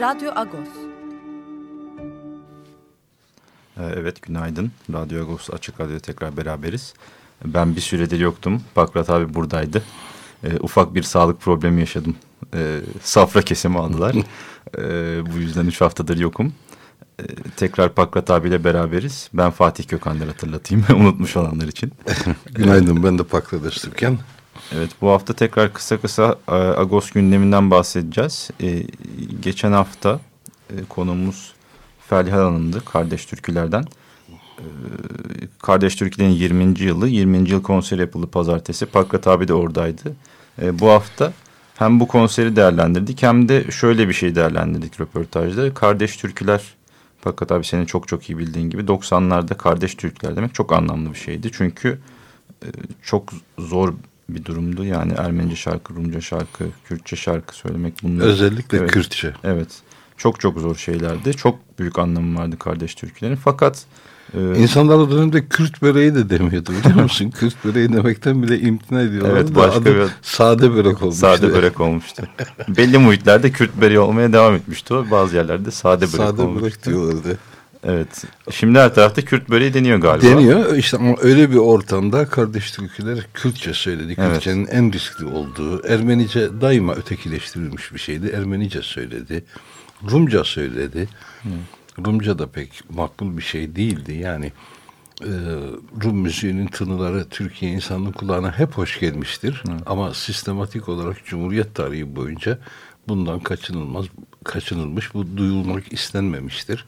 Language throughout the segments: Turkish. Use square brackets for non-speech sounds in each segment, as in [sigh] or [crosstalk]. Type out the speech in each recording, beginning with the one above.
Radyo Agos. Evet günaydın. Radyo Agos Açık Radyo'da tekrar beraberiz. Ben bir süredir yoktum. Pakrat abi buradaydı. E, ufak bir sağlık problemi yaşadım. E, safra kesimi aldılar. [laughs] e, bu yüzden üç haftadır yokum. E, tekrar Pakrat abiyle beraberiz. Ben Fatih Kökan'dır hatırlatayım. [laughs] Unutmuş olanlar için. [laughs] Günaydın ben de Pakrat Öztürk'en. Evet bu hafta tekrar kısa kısa e, Agos gündeminden bahsedeceğiz. E, geçen hafta e, konumuz Ferliha Hanım'dı. Kardeş Türküler'den. Kardeş Türkiye'nin 20. yılı 20. yıl konseri yapıldı pazartesi. Pakrat abi de oradaydı. Bu hafta hem bu konseri değerlendirdik hem de şöyle bir şey değerlendirdik röportajda. Kardeş Türküler Pakrat abi senin çok çok iyi bildiğin gibi 90'larda Kardeş Türküler demek çok anlamlı bir şeydi. Çünkü çok zor bir durumdu. Yani Ermenice şarkı, Rumca şarkı, Kürtçe şarkı söylemek bunlar. Özellikle evet, Kürtçe. Evet. Çok çok zor şeylerdi. Çok büyük anlamı vardı kardeş Türkülerin. Fakat ee, İnsanlar o dönemde Kürt böreği de demiyordu biliyor musun? [laughs] Kürt böreği demekten bile imtina ediyorlar. Evet başka bir sade börek olmuştu. Sade börek olmuştu. [laughs] Belli muhitlerde Kürt böreği olmaya devam etmişti o. Bazı yerlerde sade börek sade olmuştu. börek diyorlardı. Evet. Şimdi her tarafta Kürt böreği deniyor galiba. Deniyor. İşte ama öyle bir ortamda kardeş Türküler Kürtçe söyledi. Evet. Kürtçenin en riskli olduğu. Ermenice daima ötekileştirilmiş bir şeydi. Ermenice söyledi. Rumca söyledi. Hı. Rumca da pek makbul bir şey değildi. Yani e, Rum müziğinin tınıları Türkiye insanının kulağına hep hoş gelmiştir. Hı. Ama sistematik olarak Cumhuriyet tarihi boyunca bundan kaçınılmaz kaçınılmış, bu duyulmak istenmemiştir.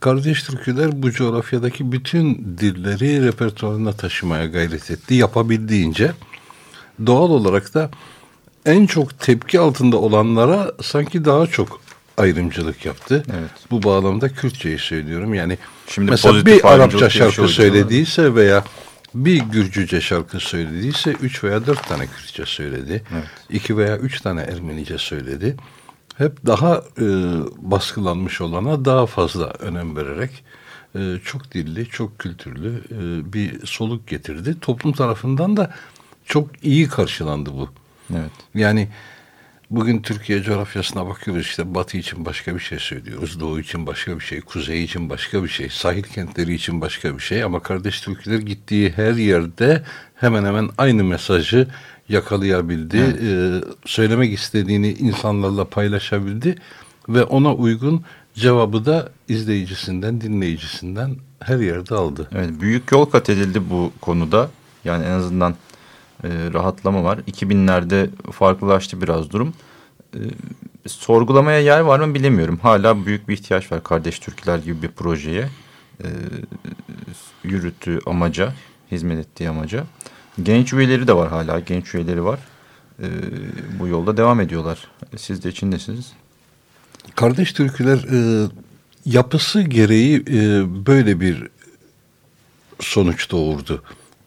Kardeş Türküler bu coğrafyadaki bütün dilleri repertuarına taşımaya gayret etti. Yapabildiğince doğal olarak da en çok tepki altında olanlara sanki daha çok ayrımcılık yaptı. Evet. Bu bağlamda Kürtçeyi söylüyorum. Yani Şimdi mesela bir Arapça şarkı söylediyse veya bir Gürcüce şarkı söylediyse üç veya dört tane Kürtçe söyledi. Evet. İki veya üç tane Ermenice söyledi. Hep daha e, baskılanmış olana daha fazla önem vererek e, çok dilli, çok kültürlü e, bir soluk getirdi. Toplum tarafından da çok iyi karşılandı bu. Evet. Yani Bugün Türkiye coğrafyasına bakıyoruz işte batı için başka bir şey söylüyoruz. Doğu için başka bir şey, kuzey için başka bir şey, sahil kentleri için başka bir şey. Ama kardeş Türkler gittiği her yerde hemen hemen aynı mesajı yakalayabildi. Evet. Ee, söylemek istediğini insanlarla paylaşabildi. Ve ona uygun cevabı da izleyicisinden, dinleyicisinden her yerde aldı. Evet, büyük yol kat edildi bu konuda. Yani en azından e, rahatlama var. 2000'lerde farklılaştı biraz durum. E, sorgulamaya yer var mı bilemiyorum. Hala büyük bir ihtiyaç var Kardeş Türkler gibi bir projeye. E, yürüttüğü amaca, hizmet ettiği amaca. Genç üyeleri de var hala. Genç üyeleri var. E, bu yolda devam ediyorlar. Siz de içindesiniz. Kardeş Türküler e, yapısı gereği e, böyle bir sonuç doğurdu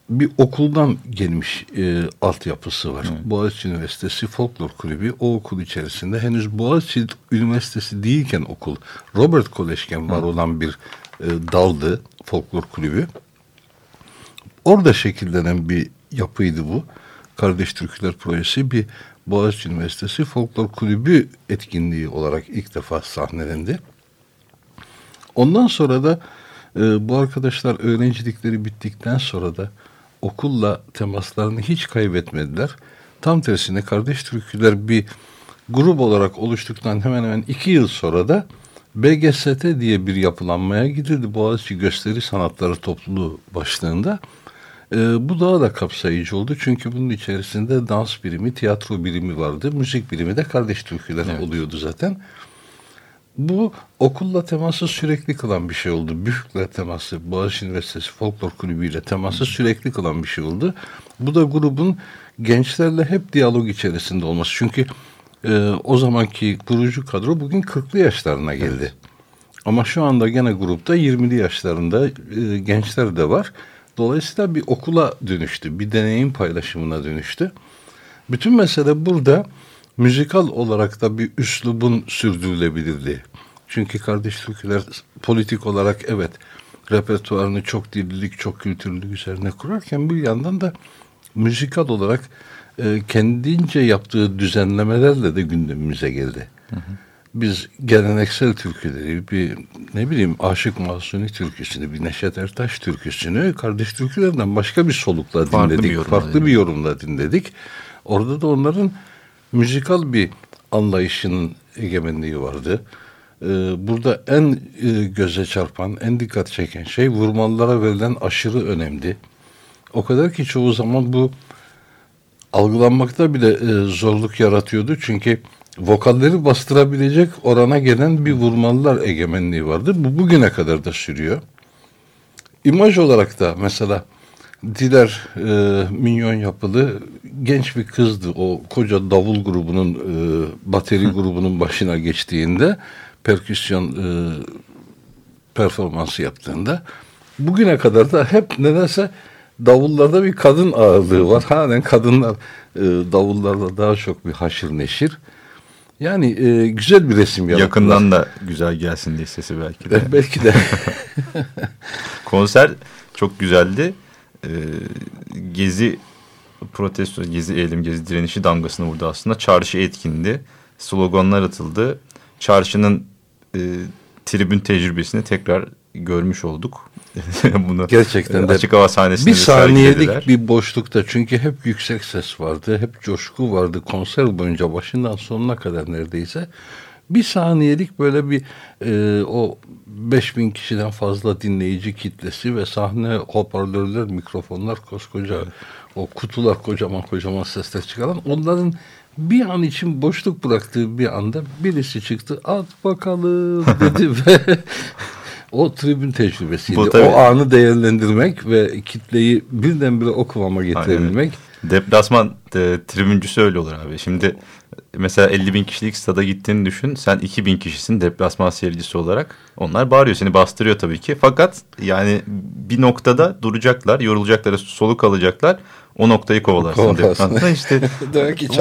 bir okuldan gelmiş e, altyapısı var. Evet. Boğaziçi Üniversitesi Folklor Kulübü o okul içerisinde henüz Boğaziçi Üniversitesi değilken okul Robert Kolej'ken var olan bir e, daldı Folklor Kulübü. Orada şekillenen bir yapıydı bu. Kardeş Türküler Projesi bir Boğaziçi Üniversitesi Folklor Kulübü etkinliği olarak ilk defa sahnelendi. Ondan sonra da e, bu arkadaşlar öğrencilikleri bittikten sonra da okulla temaslarını hiç kaybetmediler. Tam tersine kardeş türküler bir grup olarak oluştuktan hemen hemen iki yıl sonra da BGST diye bir yapılanmaya gidildi. Boğaziçi Gösteri Sanatları Topluluğu başlığında. Ee, bu daha da kapsayıcı oldu. Çünkü bunun içerisinde dans birimi, tiyatro birimi vardı. Müzik birimi de kardeş türküler evet. oluyordu zaten. Bu okulla teması sürekli kılan bir şey oldu. Büyükle teması, Boğaziçi Üniversitesi Folklor Kulübü ile teması sürekli kılan bir şey oldu. Bu da grubun gençlerle hep diyalog içerisinde olması. Çünkü e, o zamanki kurucu kadro bugün 40'lı yaşlarına geldi. Evet. Ama şu anda gene grupta 20'li yaşlarında e, gençler de var. Dolayısıyla bir okula dönüştü, bir deneyim paylaşımına dönüştü. Bütün mesele burada müzikal olarak da bir üslubun sürdürülebilirliği. Çünkü kardeş türküler politik olarak evet repertuarını çok dillilik, çok kültürlülük üzerine kurarken bir yandan da müzikal olarak e, kendince yaptığı düzenlemelerle de gündemimize geldi. Hı hı. Biz geleneksel türküleri, bir ne bileyim Aşık Mahsuni türküsünü, bir Neşet Ertaş türküsünü kardeş türkülerden başka bir solukla farklı dinledik. Bir farklı bir yorumla dinledik. Orada da onların müzikal bir anlayışının egemenliği vardı. Ee, burada en e, göze çarpan, en dikkat çeken şey vurmalılara verilen aşırı önemli. O kadar ki çoğu zaman bu algılanmakta bile e, zorluk yaratıyordu. Çünkü vokalleri bastırabilecek orana gelen bir vurmalılar egemenliği vardı. Bu bugüne kadar da sürüyor. İmaj olarak da mesela Diler e, minyon yapılı genç bir kızdı. O koca davul grubunun, e, bateri grubunun başına geçtiğinde perküsyon e, performansı yaptığında bugüne kadar da hep nedense davullarda bir kadın ağırlığı var. Halen kadınlar e, davullarda daha çok bir haşır neşir. Yani e, güzel bir resim yaptılar. Yakından da güzel gelsin diye sesi belki de. E, belki de. [laughs] Konser çok güzeldi. E, gezi protesto, gezi eğilim, gezi direnişi damgasını vurdu aslında. Çarşı etkindi. Sloganlar atıldı. Çarşının e, tribün tecrübesini tekrar görmüş olduk. [laughs] Bunu gerçekten de açık hava sahnesinde bir saniyelik bir boşlukta çünkü hep yüksek ses vardı, hep coşku vardı. Konser boyunca başından sonuna kadar neredeyse. Bir saniyelik böyle bir e, o 5000 kişiden fazla dinleyici kitlesi ve sahne hoparlörler, mikrofonlar koskoca o kutular kocaman kocaman sesler çıkaran onların bir an için boşluk bıraktığı bir anda birisi çıktı at bakalım dedi [laughs] ve o tribün tecrübesiydi. Bu, tabii, o anı değerlendirmek ve kitleyi birdenbire o kıvama getirebilmek. Aynen. Deplasman de, tribüncüsü öyle olur abi. Şimdi mesela 50 bin kişilik stada gittiğini düşün. Sen 2 bin kişisin deplasman seyircisi olarak. Onlar bağırıyor seni bastırıyor tabii ki. Fakat yani bir noktada duracaklar, yorulacaklar, soluk alacaklar. O noktayı kovalarsın. Kovalarsın. [laughs] işte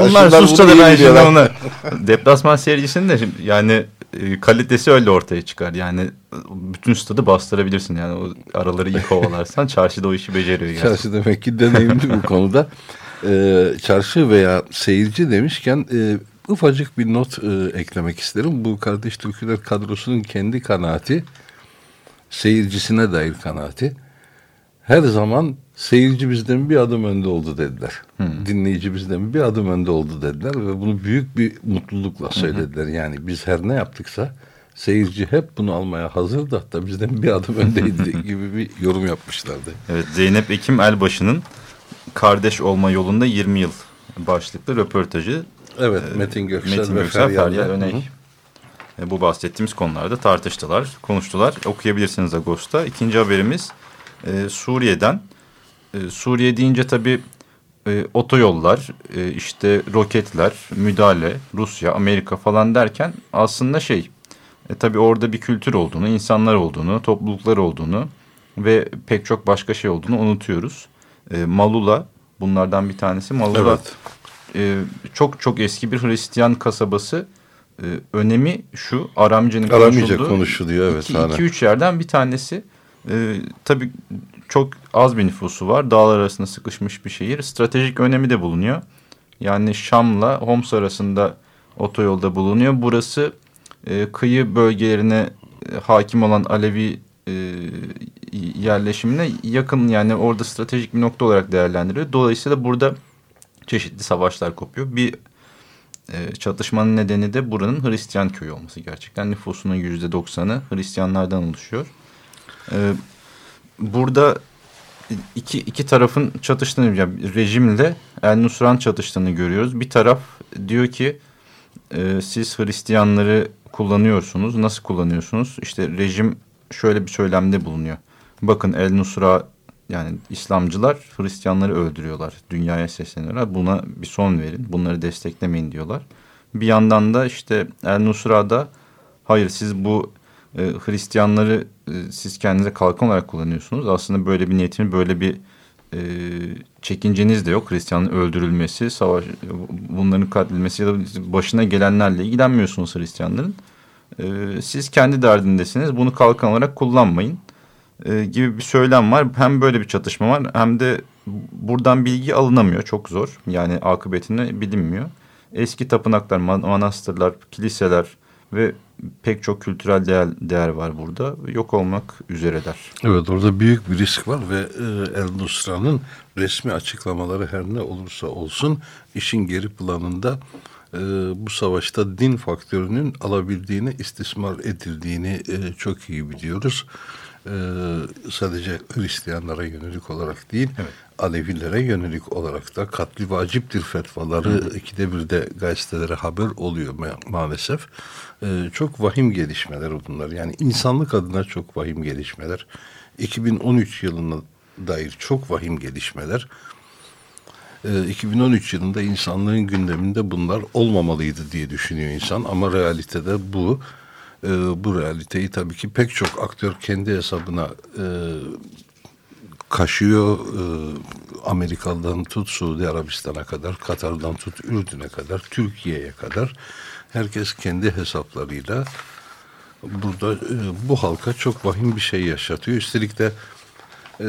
onlar susta da ben şimdi ona deplasman seyircisinin de yani e, kalitesi öyle ortaya çıkar. Yani bütün stadı bastırabilirsin. Yani o araları iyi kovalarsan [laughs] çarşıda o işi beceriyor. Gerçekten. Çarşı demek ki deneyimli bu konuda. [laughs] Ee, çarşı veya seyirci demişken e, ufacık bir not e, eklemek isterim. Bu Kardeş Türküler kadrosunun kendi kanaati, seyircisine dair kanaati. Her zaman seyirci bizden bir adım önde oldu dediler. Hmm. Dinleyici bizden bir adım önde oldu dediler ve bunu büyük bir mutlulukla söylediler. Hmm. Yani biz her ne yaptıksa seyirci hep bunu almaya hazırdı hatta bizden bir adım [laughs] öndeydi gibi bir yorum yapmışlardı. Evet Zeynep Ekim Elbaşı'nın kardeş olma yolunda 20 yıl başlıklı röportajı. Evet e, Metin Göksel Metin ve Göksel, Feryal Öney. E, bu bahsettiğimiz konularda tartıştılar, konuştular. Okuyabilirsiniz Ağustos'ta. İkinci haberimiz e, Suriye'den. E, Suriye deyince tabii e, otoyollar, e, işte roketler, müdahale, Rusya, Amerika falan derken aslında şey... E, tabii orada bir kültür olduğunu, insanlar olduğunu, topluluklar olduğunu ve pek çok başka şey olduğunu unutuyoruz. E, Malula bunlardan bir tanesi. Malula evet. e, çok çok eski bir Hristiyan kasabası. E, önemi şu Aramce'nin konuşulduğu. konuşuluyor evet. 2-3 yerden bir tanesi. E, tabii çok az bir nüfusu var. Dağlar arasında sıkışmış bir şehir. Stratejik önemi de bulunuyor. Yani Şam'la Homs arasında otoyolda bulunuyor. Burası e, kıyı bölgelerine e, hakim olan Alevi e, yerleşimine yakın yani orada stratejik bir nokta olarak değerlendiriyor. Dolayısıyla burada çeşitli savaşlar kopuyor. Bir e, çatışmanın nedeni de buranın Hristiyan köyü olması. Gerçekten nüfusunun yüzde doksanı Hristiyanlardan oluşuyor. E, burada iki, iki tarafın çatıştığını, yani rejimle El Nusran çatıştığını görüyoruz. Bir taraf diyor ki e, siz Hristiyanları kullanıyorsunuz. Nasıl kullanıyorsunuz? İşte rejim şöyle bir söylemde bulunuyor. Bakın El Nusra yani İslamcılar Hristiyanları öldürüyorlar. Dünyaya sesleniyorlar. Buna bir son verin. Bunları desteklemeyin diyorlar. Bir yandan da işte El Nusra'da hayır siz bu e, Hristiyanları e, siz kendinize kalkan olarak kullanıyorsunuz. Aslında böyle bir niyetin böyle bir e, çekinceniz de yok. Hristiyanın öldürülmesi, savaş, bunların katledilmesi ya da başına gelenlerle ilgilenmiyorsunuz Hristiyanların. E, siz kendi derdindesiniz. Bunu kalkan olarak kullanmayın e, gibi bir söylem var. Hem böyle bir çatışma var hem de buradan bilgi alınamıyor. Çok zor. Yani akıbetini bilinmiyor. Eski tapınaklar, manastırlar, kiliseler ve pek çok kültürel değer, değer var burada. Yok olmak üzereler. Evet orada büyük bir risk var ve e, El Nusra'nın resmi açıklamaları her ne olursa olsun işin geri planında e, bu savaşta din faktörünün alabildiğini, istismar edildiğini e, çok iyi biliyoruz. E, sadece Hristiyanlara yönelik olarak değil, evet. Alevilere yönelik olarak da katli vaciptir fetvaları Hı. ikide bir de gazetelere haber oluyor ma maalesef. E, çok vahim gelişmeler bunlar. Yani insanlık adına çok vahim gelişmeler. 2013 yılına dair çok vahim gelişmeler. E, 2013 yılında insanlığın gündeminde bunlar olmamalıydı diye düşünüyor insan ama realitede bu e, bu realiteyi tabii ki pek çok aktör kendi hesabına e, kaşıyor. E, tut Suudi Arabistan'a kadar, Katar'dan tut Ürdün'e kadar, Türkiye'ye kadar herkes kendi hesaplarıyla burada e, bu halka çok vahim bir şey yaşatıyor. Üstelik de e,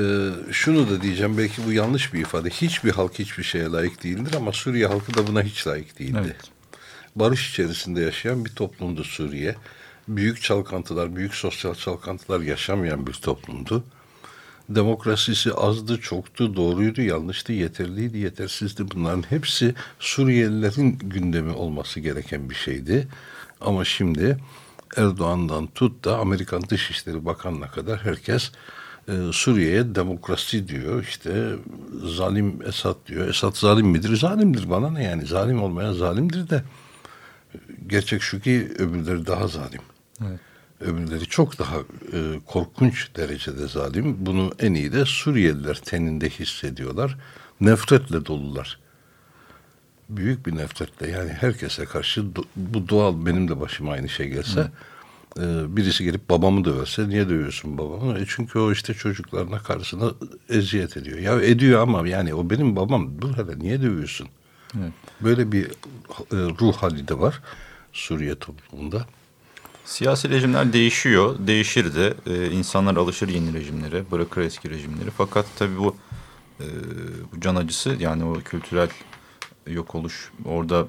şunu da diyeceğim belki bu yanlış bir ifade. Hiçbir halk hiçbir şeye layık değildir ama Suriye halkı da buna hiç layık değildi. Evet. Barış içerisinde yaşayan bir toplumdu Suriye büyük çalkantılar, büyük sosyal çalkantılar yaşamayan bir toplumdu. Demokrasisi azdı, çoktu, doğruydu, yanlıştı, yeterliydi, yetersizdi. Bunların hepsi Suriyelilerin gündemi olması gereken bir şeydi. Ama şimdi Erdoğan'dan tut da Amerikan Dışişleri Bakanı'na kadar herkes e, Suriye'ye demokrasi diyor. İşte zalim Esad diyor. Esad zalim midir? Zalimdir bana ne yani? Zalim olmayan zalimdir de gerçek şu ki öbürleri daha zalim. Evet. Öbürleri çok daha e, korkunç derecede zalim. Bunu en iyi de Suriyeliler teninde hissediyorlar. Nefretle dolular. Büyük bir nefretle yani herkese karşı bu doğal benim de başıma aynı şey gelse e, birisi gelip babamı döverse niye dövüyorsun babamı? E çünkü o işte çocuklarına karşısına eziyet ediyor. Ya ediyor ama yani o benim babam. Bu hele niye dövüyorsun? Evet. Böyle bir e, ruh hali de var Suriye toplumunda. Siyasi rejimler değişiyor. Değişir de. Ee, insanlar alışır yeni rejimlere. Bırakır eski rejimleri. Fakat tabii bu, e, bu can acısı yani o kültürel yok oluş orada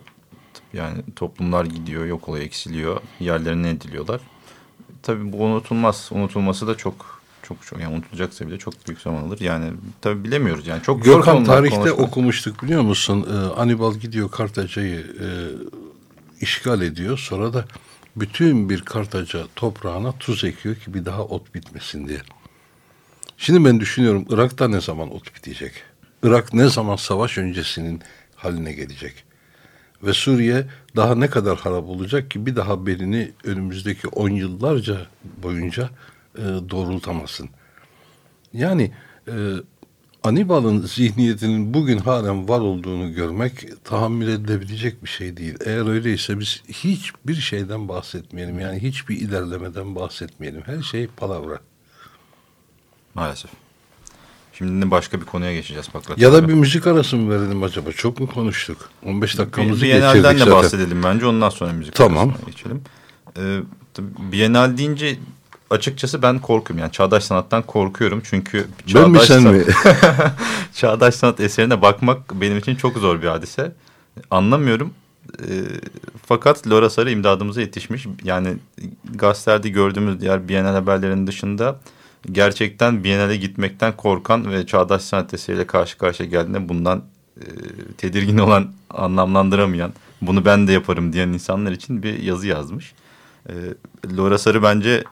yani toplumlar gidiyor, yok oluyor, eksiliyor. Yerlerine ediliyorlar. Tabii bu unutulmaz. Unutulması da çok çok çok yani unutulacaksa bile çok büyük zaman alır. Yani tabii bilemiyoruz yani. Çok Gökhan tarihte konuşmak. okumuştuk biliyor musun? Ee, Anibal gidiyor Kartaca'yı e, işgal ediyor. Sonra da bütün bir kartaca toprağına tuz ekiyor ki bir daha ot bitmesin diye. Şimdi ben düşünüyorum Irak'ta ne zaman ot bitecek? Irak ne zaman savaş öncesinin haline gelecek? Ve Suriye daha ne kadar harap olacak ki bir daha belini önümüzdeki on yıllarca boyunca e, doğrultamasın. Yani e, Anibal'ın zihniyetinin bugün halen var olduğunu görmek tahammül edilebilecek bir şey değil. Eğer öyleyse biz hiçbir şeyden bahsetmeyelim. Yani hiçbir ilerlemeden bahsetmeyelim. Her şey palavra. Maalesef. Şimdi başka bir konuya geçeceğiz. Baklat ya da bir müzik arası mı verelim acaba? Çok mu konuştuk? 15 dakikamızı geçirdik zaten. de bahsedelim bence. Ondan sonra müzik tamam. arasına geçelim. Ee, Bienal deyince açıkçası ben korkuyorum. Yani çağdaş sanattan korkuyorum. Çünkü çağdaş, ben mi sen mi? [laughs] çağdaş sanat eserine bakmak benim için çok zor bir hadise. Anlamıyorum. E, fakat Laura Sarı imdadımıza yetişmiş. Yani gazetelerde gördüğümüz diğer Bienal haberlerinin dışında gerçekten Biennale gitmekten korkan ve çağdaş sanat eseriyle karşı karşıya geldiğinde bundan e, tedirgin olan, anlamlandıramayan, bunu ben de yaparım diyen insanlar için bir yazı yazmış. E, Laura Sarı bence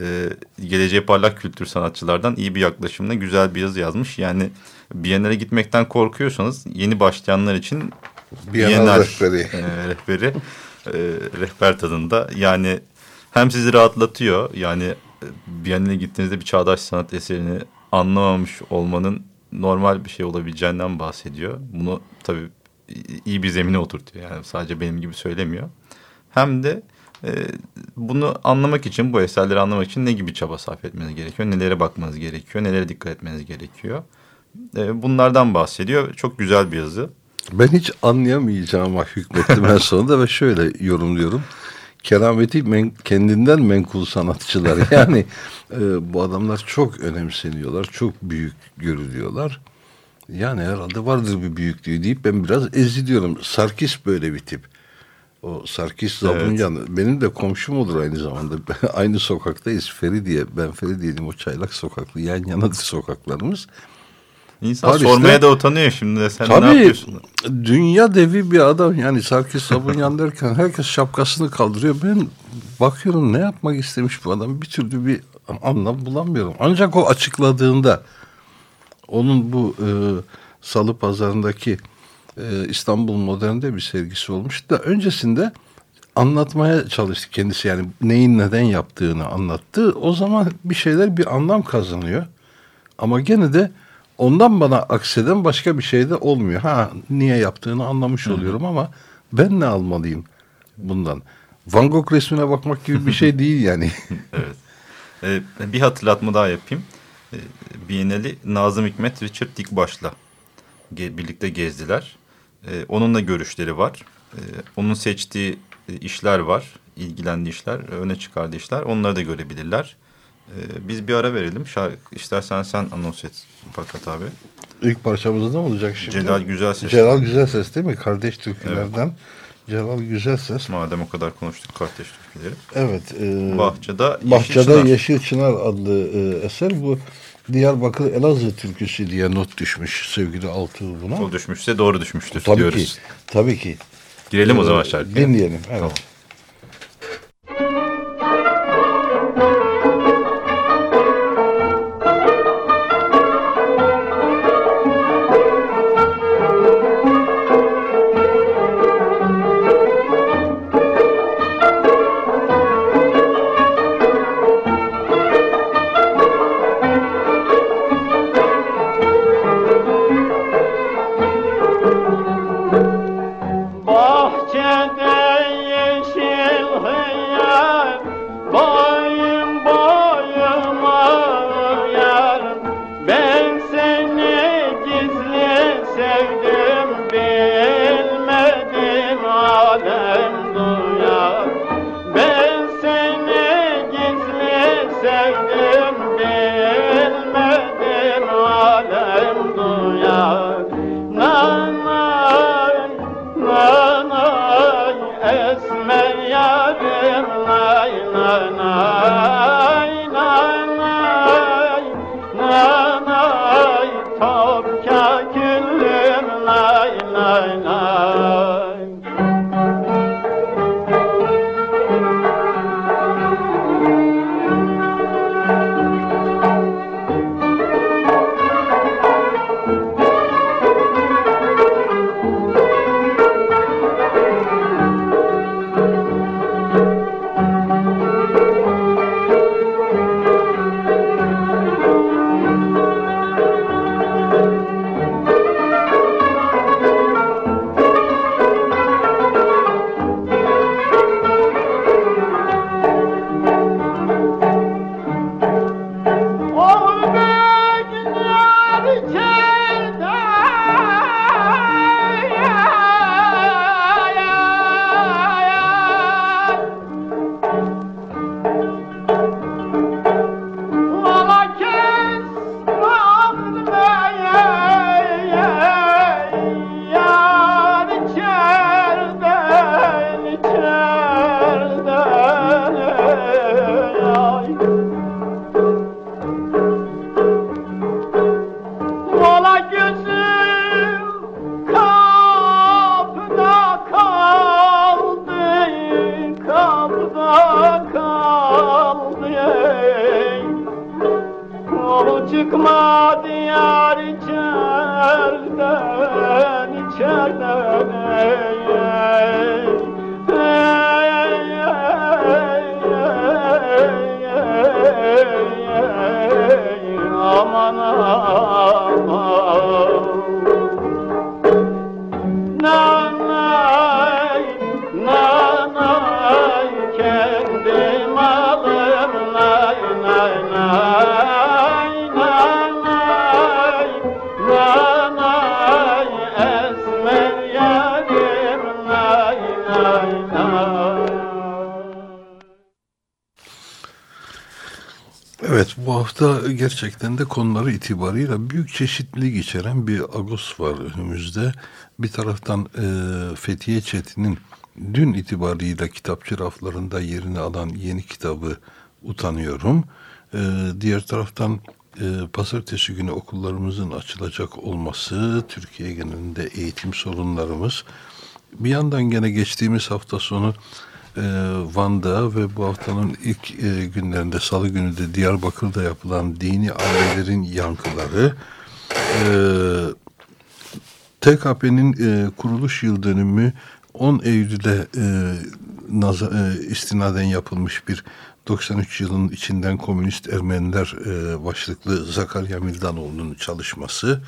e, geleceğe parlak kültür sanatçılardan iyi bir yaklaşımla güzel bir yazı yazmış. Yani Biennale gitmekten korkuyorsanız yeni başlayanlar için Biennale rehberi. E, rehberi e, rehber tadında. Yani hem sizi rahatlatıyor yani e, yerine gittiğinizde bir çağdaş sanat eserini anlamamış olmanın normal bir şey olabileceğinden bahsediyor. Bunu tabii iyi bir zemine oturtuyor yani sadece benim gibi söylemiyor. Hem de e, bunu anlamak için bu eserleri anlamak için ne gibi çaba sarf etmeniz gerekiyor? Nelere bakmanız gerekiyor? Nelere dikkat etmeniz gerekiyor? E, bunlardan bahsediyor. Çok güzel bir yazı. Ben hiç anlayamayacağıma hükmettim en sonunda ve şöyle yorumluyorum. Kerameti men, kendinden menkul sanatçılar. [laughs] Yani e, bu adamlar çok önemseniyorlar. Çok büyük görülüyorlar. Yani herhalde vardır bir büyüklüğü deyip ben biraz eziliyorum. Sarkis böyle bir tip. O Sarkis Zabunyan evet. benim de komşum olur aynı zamanda. [laughs] aynı sokaktayız Feridiye. Ben Feridiye'lim o çaylak sokaklı. Yan yanadır sokaklarımız. İnsan Paris'te, sormaya da utanıyor şimdi de sen tabii, ne yapıyorsun? dünya devi bir adam yani Sarkis Sabunyan [laughs] derken herkes şapkasını kaldırıyor. Ben bakıyorum ne yapmak istemiş bu adam bir türlü bir anlam bulamıyorum. Ancak o açıkladığında onun bu e, salı pazarındaki e, İstanbul Modern'de bir sergisi olmuş da öncesinde anlatmaya çalıştı kendisi yani neyin neden yaptığını anlattı. O zaman bir şeyler bir anlam kazanıyor. Ama gene de ondan bana akseden başka bir şey de olmuyor. Ha niye yaptığını anlamış oluyorum ama ben ne almalıyım bundan? Van Gogh resmine bakmak gibi bir şey [laughs] değil yani. [laughs] evet. Ee, bir hatırlatma daha yapayım. Ee, Bienali Nazım Hikmet Richard Dikbaş'la ge birlikte gezdiler. Ee, onunla görüşleri var. Ee, onun seçtiği e, işler var. ilgilendiği işler, öne çıkardığı işler. Onları da görebilirler. Ee, biz bir ara verelim. Şarkı, istersen sen anons et Fakat abi. İlk parçamızda ne olacak şimdi? Celal Güzelses. Celal Güzelses değil mi? Kardeş türkülerden. Evet. Celal Güzelses. Madem o kadar konuştuk kardeş türküleri. Evet. E, Bahçede Yeşil Bahçede Çınar. Yeşil Çınar adlı e, eser. Bu Diyarbakır Elazığ türküsü diye not düşmüş sevgili Altı buna. O düşmüşse doğru düşmüştür tabii diyoruz. Ki, tabii ki. Girelim ee, o zaman şarkıya. Dinleyelim. Evet. Tamam. Gerçekten de konuları itibarıyla büyük çeşitlilik içeren bir Agos var önümüzde. Bir taraftan e, Fethiye Çetin'in dün itibarıyla kitapçı raflarında yerini alan yeni kitabı Utanıyorum. E, diğer taraftan e, pazartesi günü okullarımızın açılacak olması, Türkiye genelinde eğitim sorunlarımız. Bir yandan gene geçtiğimiz hafta sonu e, Van'da ve bu haftanın ilk e, günlerinde Salı günü de Diyarbakır'da yapılan dini ailelerin yankıları, e, TKP'nin e, kuruluş yıl dönümü 10 Eylül'de e, naza, e, istinaden yapılmış bir 93 yılın içinden Komünist Ermeniler e, başlıklı Zakarya Mildanoğlu'nun çalışması.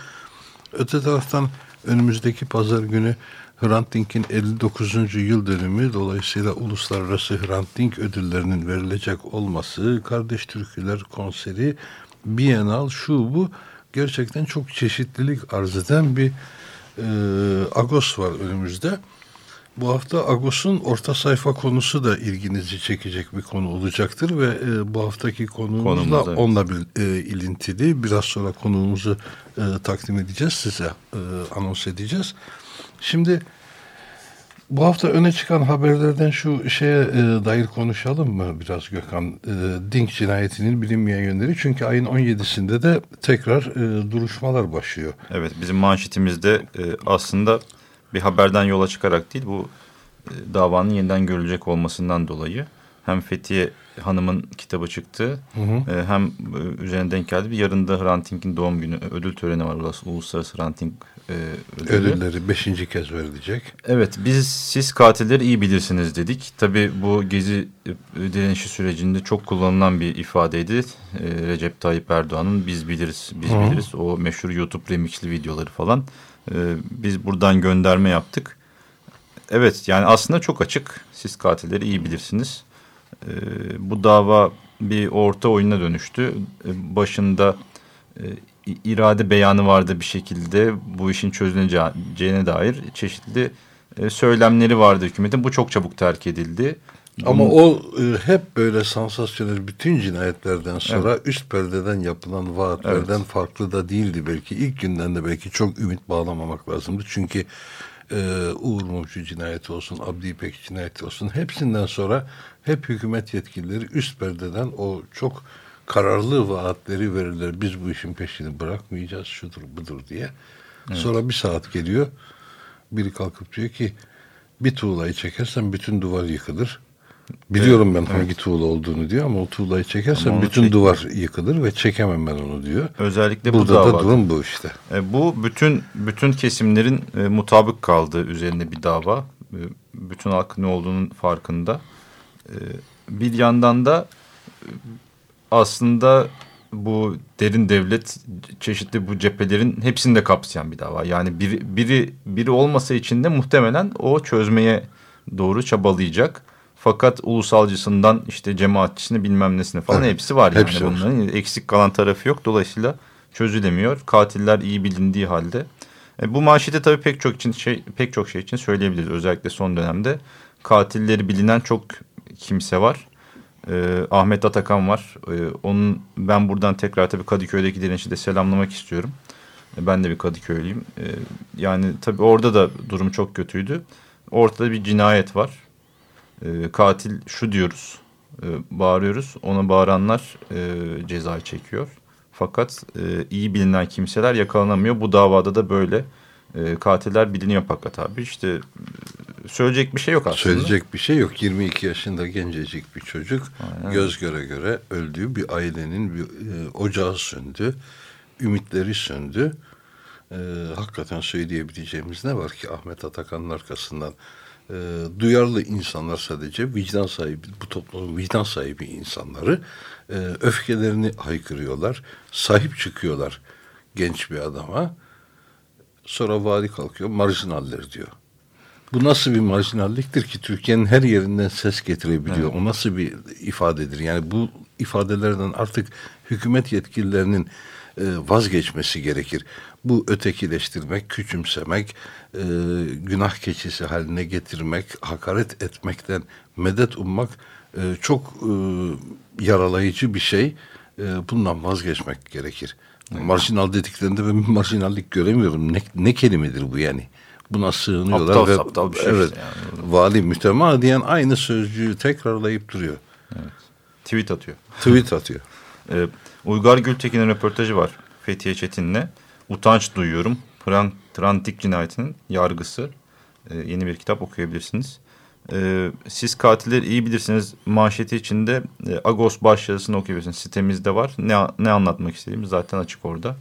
Öte taraftan önümüzdeki pazar günü Hrant Dink'in 59. yıl dönümü dolayısıyla uluslararası Hrant Dink ödüllerinin verilecek olması, Kardeş Türküler konseri, Bienal, şu bu gerçekten çok çeşitlilik arz eden bir e, Agos var önümüzde. Bu hafta Agos'un orta sayfa konusu da ilginizi çekecek bir konu olacaktır ve e, bu haftaki konuğumuz da Konumuz, evet. onunla bir, e, ilintili. Biraz sonra konuğumuzu e, takdim edeceğiz size, e, anons edeceğiz. Şimdi bu hafta öne çıkan haberlerden şu şeye e, dair konuşalım mı biraz Gökhan? E, Dink cinayetinin bilinmeyen yönleri. Çünkü ayın 17'sinde de tekrar e, duruşmalar başlıyor. Evet bizim manşetimizde e, aslında bir haberden yola çıkarak değil bu e, davanın yeniden görülecek olmasından dolayı hem Fethiye Hanım'ın kitabı çıktı e, hem e, üzerine denk geldi bir yarın da Hrant Dink'in doğum günü ödül töreni var Ulus- Uluslararası Hrant Dink e, ödülü. Ödülleri beşinci kez verilecek. Evet biz siz katilleri iyi bilirsiniz dedik. Tabii bu gezi e, direnişi sürecinde çok kullanılan bir ifadeydi. E, Recep Tayyip Erdoğan'ın biz biliriz biz Hı. biliriz o meşhur YouTube remixli videoları falan. E, biz buradan gönderme yaptık. Evet yani aslında çok açık. Siz katilleri iyi bilirsiniz. E, bu dava bir orta oyuna dönüştü. Başında irade beyanı vardı bir şekilde bu işin çözüleceğine dair çeşitli e, söylemleri vardı hükümetin. Bu çok çabuk terk edildi. Ama Bunun- o e, hep böyle sansasyonel bütün cinayetlerden sonra üst perdeden yapılan vaatlerden farklı da değildi belki. İlk günden de belki çok ümit bağlamamak lazımdı. Çünkü e, Uğur Mumcu cinayeti olsun, Abdi İpek cinayeti olsun hepsinden sonra hep hükümet yetkilileri üst perdeden o çok kararlı vaatleri verirler. Biz bu işin peşini bırakmayacağız şudur budur diye. Sonra bir saat geliyor. Biri kalkıp diyor ki bir tuğlayı çekersen bütün duvar yıkılır. Biliyorum ben hangi tuğla olduğunu diyor ama o tuğlayı çekersen Ama bütün çek- duvar yıkılır ve çekemem ben onu diyor. özellikle bu Burada da durum bu işte. E, bu bütün bütün kesimlerin e, mutabık kaldığı üzerine bir dava. E, bütün halk ne olduğunun farkında. E, bir yandan da e, aslında bu derin devlet çeşitli bu cephelerin hepsini de kapsayan bir dava. Yani biri, biri, biri olmasa içinde muhtemelen o çözmeye doğru çabalayacak. Fakat ulusalcısından işte cemaatçisine bilmem nesine falan Evet, hepsi var yani hepsi var. bunların. Eksik kalan tarafı yok. Dolayısıyla çözülemiyor. Katiller iyi bilindiği halde. E, bu manşete tabii pek çok için şey pek çok şey için söyleyebiliriz. Özellikle son dönemde katilleri bilinen çok kimse var. E, Ahmet Atakan var. E, onun ben buradan tekrar tabii Kadıköy'deki direnişi de selamlamak istiyorum. E, ben de bir Kadıköylüyüm. E, yani tabii orada da durum çok kötüydü. Ortada bir cinayet var. E, katil şu diyoruz. E, bağırıyoruz. Ona bağıranlar e, cezayı çekiyor. Fakat e, iyi bilinen kimseler yakalanamıyor. Bu davada da böyle. E, katiller biliniyor fakat abi. İşte söyleyecek bir şey yok aslında. Söyleyecek bir şey yok. 22 yaşında gencecik bir çocuk göz göre göre öldüğü bir ailenin bir, e, ocağı söndü. Ümitleri söndü. E, hakikaten söyleyebileceğimiz ne var ki Ahmet Atakan'ın arkasından e, duyarlı insanlar sadece vicdan sahibi, bu toplumun vicdan sahibi insanları e, öfkelerini haykırıyorlar, sahip çıkıyorlar genç bir adama. Sonra vali kalkıyor, marjinaller diyor. Bu nasıl bir marjinalliktir ki Türkiye'nin her yerinden ses getirebiliyor? Evet. O nasıl bir ifadedir? Yani bu ifadelerden artık hükümet yetkililerinin e, vazgeçmesi gerekir. Bu ötekileştirmek, küçümsemek, e, günah keçisi haline getirmek, hakaret etmekten medet ummak e, çok yaralayıcı bir şey. Bundan vazgeçmek gerekir. Evet. Marjinal dediklerinde ben marjinallik göremiyorum. Ne, ne kelimedir bu yani? Buna sığınıyorlar aptal, ve aptal bir şey evet, işte yani. vali mütemadiyen aynı sözcüğü tekrarlayıp duruyor. Evet. Tweet atıyor. Tweet atıyor. [laughs] ee, Uygar Gültekin'in röportajı var Fethiye Çetin'le. Utanç duyuyorum. Trantik cinayetinin yargısı. Ee, yeni bir kitap okuyabilirsiniz. Ee, siz katilleri iyi bilirsiniz manşeti içinde e, Agos başyazısını okuyabilirsiniz. Sitemizde var. Ne, ne anlatmak istediğimiz zaten açık orada.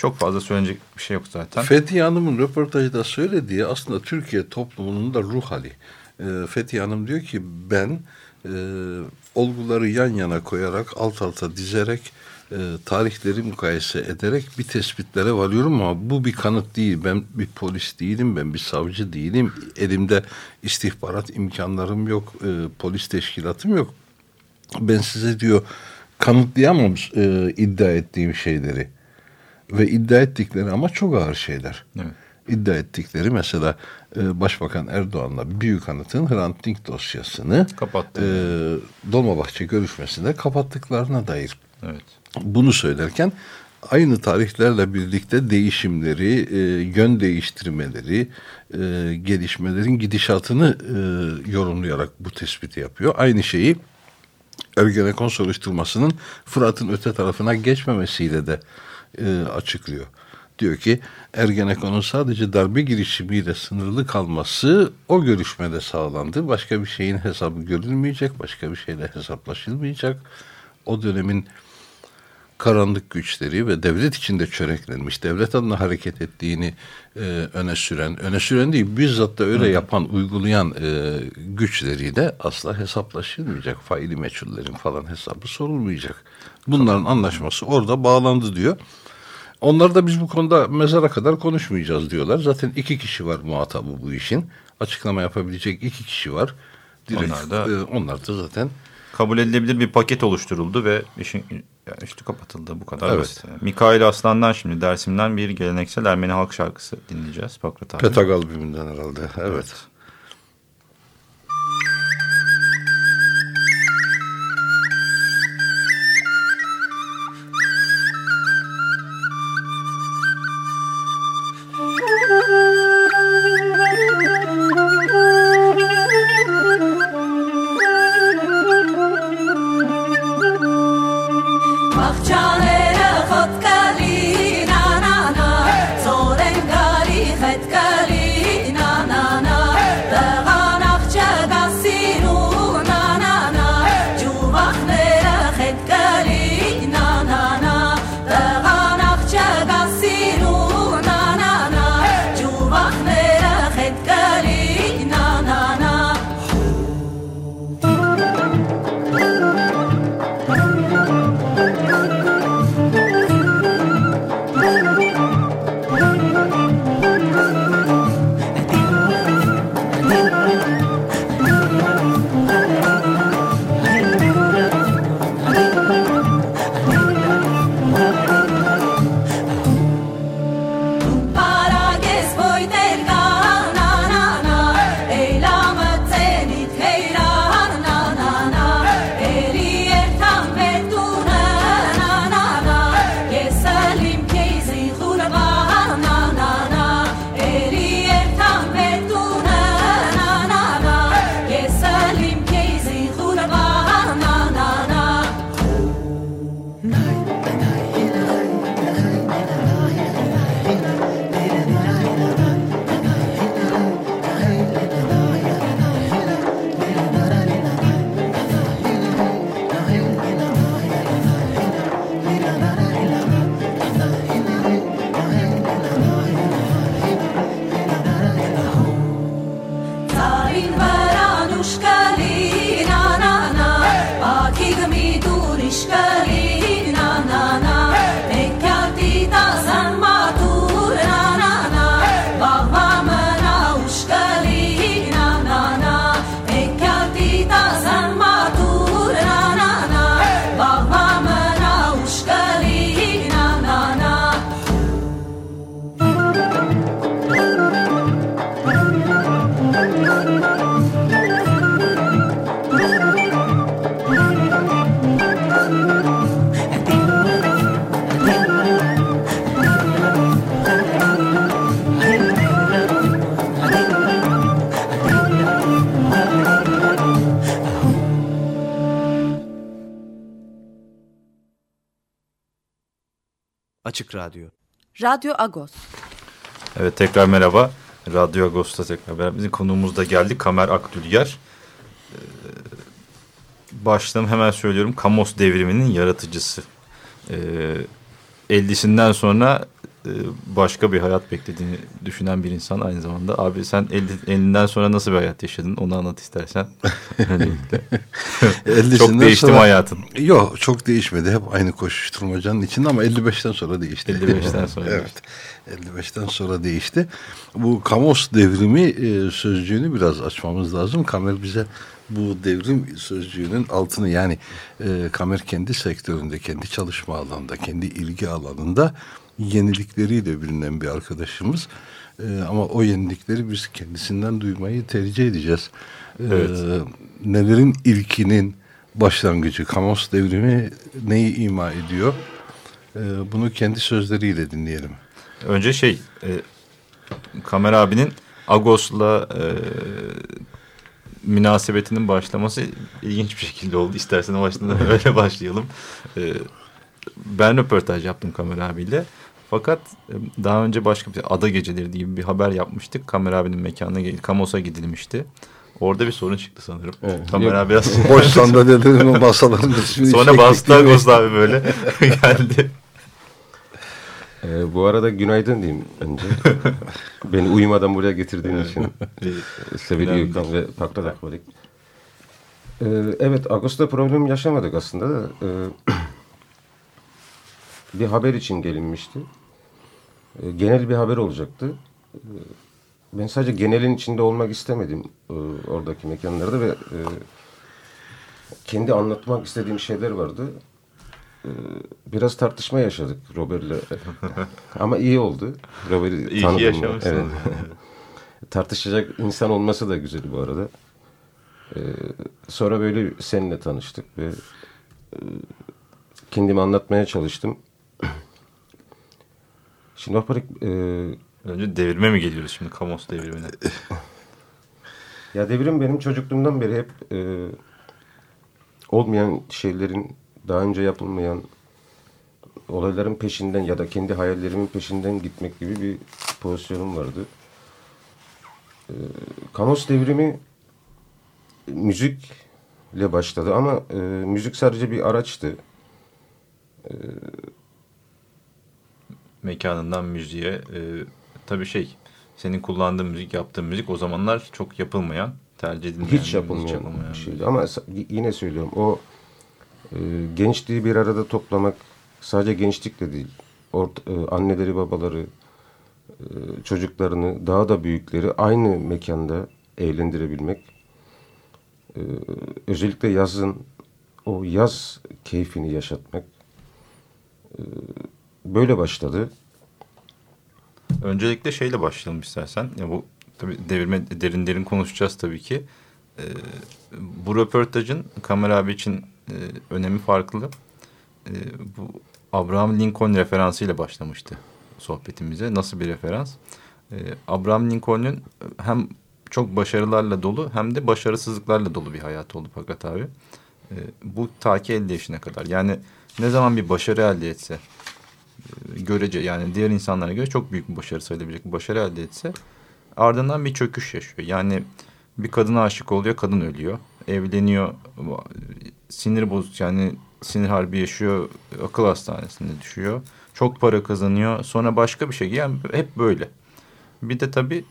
Çok fazla söylenecek bir şey yok zaten. Fethiye Hanım'ın röportajda söylediği aslında Türkiye toplumunun da ruh hali. E, Fethiye Hanım diyor ki ben e, olguları yan yana koyarak alt alta dizerek e, tarihleri mukayese ederek bir tespitlere varıyorum ama bu bir kanıt değil. Ben bir polis değilim, ben bir savcı değilim. Elimde istihbarat imkanlarım yok, e, polis teşkilatım yok. Ben size diyor kanıtlayamam e, iddia ettiğim şeyleri. Ve iddia ettikleri ama çok ağır şeyler. Evet. İddia ettikleri mesela e, Başbakan Erdoğan'la Büyük Anıt'ın Hrant Dink dosyasını Kapattı. e, Dolmabahçe görüşmesinde kapattıklarına dair. Evet. Bunu söylerken aynı tarihlerle birlikte değişimleri, e, yön değiştirmeleri, e, gelişmelerin gidişatını e, yorumlayarak bu tespiti yapıyor. Aynı şeyi Ergenekon soruşturmasının Fırat'ın öte tarafına geçmemesiyle de e, açıklıyor. Diyor ki Ergenekon'un sadece darbe girişimiyle sınırlı kalması o görüşmede sağlandı. Başka bir şeyin hesabı görülmeyecek, başka bir şeyle hesaplaşılmayacak. O dönemin karanlık güçleri ve devlet içinde çöreklenmiş, devlet adına hareket ettiğini e, öne süren, öne süren değil bizzat da öyle Hı. yapan, uygulayan e, güçleriyle asla hesaplaşılmayacak. Faili meçhullerin falan hesabı sorulmayacak. Bunların anlaşması orada bağlandı diyor. Onlar da biz bu konuda mezara kadar konuşmayacağız diyorlar. Zaten iki kişi var muhatabı bu işin. Açıklama yapabilecek iki kişi var. Direkt, onlar da, e, onlar da zaten kabul edilebilir bir paket oluşturuldu ve işin yani üstü kapatıldı bu kadar evet. basit. Mikail Aslan'dan şimdi Dersim'den bir geleneksel Ermeni halk şarkısı dinleyeceğiz. Pakrat abi. Petag albümünden herhalde. Evet. evet. Radyo Agos. Evet tekrar merhaba. Radyo Agos'ta tekrar beraber. Bizim konuğumuz da geldi. Kamer Akdülger. Ee, başlığım hemen söylüyorum. Kamos devriminin yaratıcısı. Ee, 50'sinden sonra e, başka bir hayat beklediğini düşünen bir insan aynı zamanda. Abi sen 50, 50'den sonra nasıl bir hayat yaşadın? Onu anlat istersen. [laughs] [laughs] çok değişti mi hayatın? Yok çok değişmedi. Hep aynı koşuşturmacanın içinde ama 55'ten sonra değişti. 55'ten [laughs] sonra. evet. 55'ten sonra değişti. Bu Kamos devrimi e, sözcüğünü biraz açmamız lazım. Kamer bize bu devrim sözcüğünün altını yani e, Kamer kendi sektöründe, kendi çalışma alanında, kendi ilgi alanında yenilikleriyle bilinen bir arkadaşımız. E, ama o yenilikleri biz kendisinden duymayı tercih edeceğiz. E, evet. Nelerin ilkinin başlangıcı, Kamos devrimi neyi ima ediyor? E, bunu kendi sözleriyle dinleyelim. Önce şey, e, Kamer abinin Agos'la e, münasebetinin başlaması ilginç bir şekilde oldu. İstersen baştan öyle başlayalım. E, ben röportaj yaptım Kamer abiyle. Fakat e, daha önce başka bir ada geceleri gibi bir haber yapmıştık. Kamer abinin mekanına Kamos'a gidilmişti. Orada bir sorun çıktı sanırım. Evet. Kamer abi biraz... [laughs] Boş sandalyelerin o masaların Sonra bastı Agos abi böyle [laughs] [laughs] geldi. Ee, bu arada günaydın diyeyim önce. Beni uyumadan buraya getirdiğin için sevgili Gökhan ve Pakrat Akbalik. Ee, evet Ağustos'ta problem yaşamadık aslında. Ee, [clears throat] bir haber için gelinmişti. Ee, genel bir haber olacaktı. Ee, ben sadece genelin içinde olmak istemedim e, oradaki mekanlarda ve e, kendi anlatmak istediğim şeyler vardı. Biraz tartışma yaşadık Robert'le. [laughs] Ama iyi oldu. Robert'i iyi tanıdım. İyi evet. Tartışacak insan olması da güzel bu arada. Sonra böyle seninle tanıştık ve e, kendimi anlatmaya çalıştım. Şimdi Ahparik... E, Önce devirme mi geliyoruz şimdi Kamos devrimine? [laughs] ya devrim benim çocukluğumdan beri hep e, olmayan şeylerin daha önce yapılmayan olayların peşinden ya da kendi hayallerimin peşinden gitmek gibi bir pozisyonum vardı. E, Kamos devrimi müzikle başladı ama e, müzik sadece bir araçtı. E, Mekanından müziğe e, tabii şey senin kullandığın müzik yaptığın müzik o zamanlar çok yapılmayan tercih edilmeyen hiç yapılmayan, hiç yapılmayan bir şeydi. Ama yine söylüyorum o e, gençliği bir arada toplamak sadece gençlik de değil. Ort, e, anneleri, babaları, e, çocuklarını, daha da büyükleri aynı mekanda eğlendirebilmek. E, özellikle yazın o yaz keyfini yaşatmak. E, böyle başladı. Öncelikle şeyle başlayalım istersen. Ya bu tabii devirme derin derin konuşacağız tabii ki. Ee, bu röportajın kamera abi için e, önemi farklı. E, bu Abraham Lincoln referansıyla başlamıştı sohbetimize. Nasıl bir referans? E, Abraham Lincoln'un hem çok başarılarla dolu hem de başarısızlıklarla dolu bir hayat oldu fakat abi. E, bu ta ki 50 yaşına kadar. Yani ne zaman bir başarı elde etse görece yani diğer insanlara göre çok büyük bir başarı sayılabilecek bir başarı elde etse ardından bir çöküş yaşıyor. Yani bir kadına aşık oluyor, kadın ölüyor. Evleniyor, sinir bozuk yani sinir harbi yaşıyor, akıl hastanesinde düşüyor. Çok para kazanıyor, sonra başka bir şey. Yani hep böyle. Bir de tabii...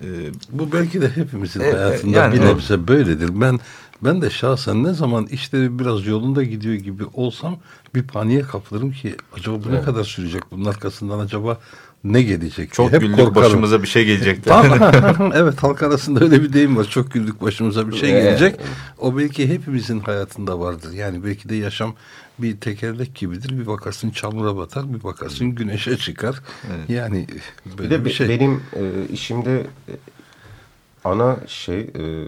E, Bu belki de hepimizin e, hayatında yani, bir nebze böyledir. Ben ben de şahsen ne zaman işleri biraz yolunda gidiyor gibi olsam bir paniğe kapılırım ki acaba bu evet. ne kadar sürecek? Bunun arkasından acaba ne gelecek? Çok Hep güldük korkarım. başımıza bir şey gelecek. [laughs] [laughs] evet halk arasında öyle bir deyim var. Çok güldük başımıza bir şey gelecek. O belki hepimizin hayatında vardır. Yani belki de yaşam bir tekerlek gibidir. Bir bakarsın çamura batar, bir bakarsın güneşe çıkar. Evet. Yani böyle bir de bir şey. Benim e, işimde ana şey e,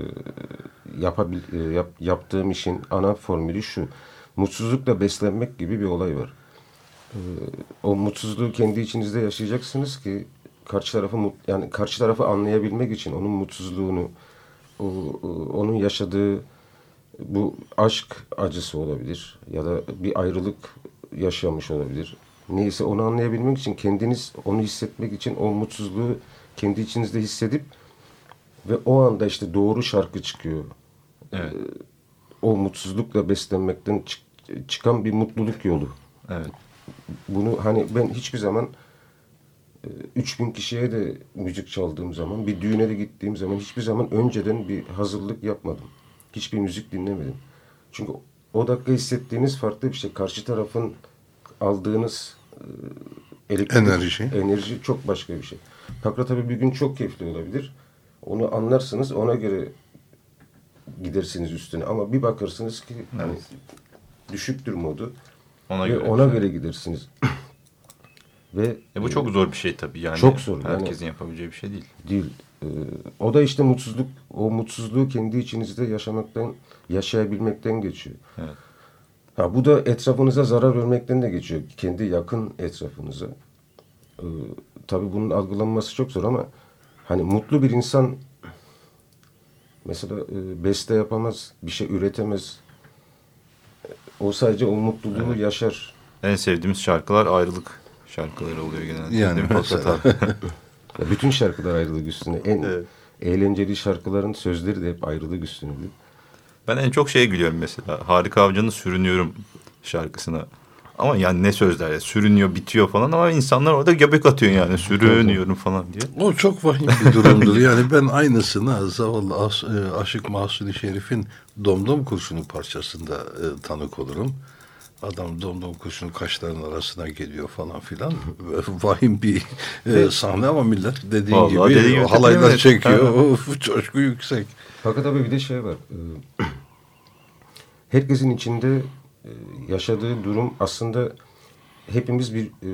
yapabil, e, yap, yaptığım işin ana formülü şu. Mutsuzlukla beslenmek gibi bir olay var. Ee, o mutsuzluğu kendi içinizde yaşayacaksınız ki karşı tarafı yani karşı tarafı anlayabilmek için onun mutsuzluğunu o, onun yaşadığı bu aşk acısı olabilir ya da bir ayrılık yaşamış olabilir. neyse onu anlayabilmek için kendiniz onu hissetmek için o mutsuzluğu kendi içinizde hissedip ve o anda işte doğru şarkı çıkıyor. Evet. O mutsuzlukla beslenmekten çık- çıkan bir mutluluk yolu. Evet. Bunu hani ben hiçbir zaman e, 3000 kişiye de müzik çaldığım zaman, bir düğüne de gittiğim zaman hiçbir zaman önceden bir hazırlık yapmadım. Hiçbir müzik dinlemedim. Çünkü o dakika hissettiğiniz farklı bir şey. Karşı tarafın aldığınız e, elektrik, Enerji. enerji çok başka bir şey. Fakat tabii bir gün çok keyifli olabilir. Onu anlarsınız, ona göre gidersiniz üstüne. Ama bir bakarsınız ki hani düşüktür modu. Ona göre. ona göre gidersiniz. Ve E bu çok zor bir şey tabii yani. Çok zor, yani- Herkesin yapabileceği bir şey değil. değil. Ee, o da işte mutsuzluk, o mutsuzluğu kendi içinizde yaşamaktan, yaşayabilmekten geçiyor. Evet. Ha bu da etrafınıza zarar vermekten de geçiyor. Kendi yakın etrafınıza. Ee, tabii bunun algılanması çok zor ama hani mutlu bir insan mesela e, beste yapamaz, bir şey üretemez. O sadece o mutluluğu yaşar. En sevdiğimiz şarkılar ayrılık şarkıları oluyor genelde. Yani mesela. [laughs] bütün şarkılar ayrılık üstüne. En Evet. eğlenceli şarkıların sözleri de hep ayrılık üstüne. Ben en çok şeye gülüyorum mesela. Harika Avcı'nın Sürünüyorum şarkısına. Ama yani ne sözler ya sürünüyor bitiyor falan ama insanlar orada göbek atıyor yani sürünüyorum falan diye. O çok vahim bir durumdur. Yani ben aynısını zavallı As, e, Aşık Mahsuni Şerif'in Domdom Kurşunu parçasında e, tanık olurum. Adam domdom kurşunu kaşlarının arasına geliyor falan filan. [laughs] Vahim bir e, sahne ama millet dediğin Vallahi gibi, dediğin gibi halaylar tepkiler- çekiyor. Of, coşku yüksek. Fakat abi bir de şey var. Ee, herkesin içinde e, yaşadığı durum aslında hepimiz bir e,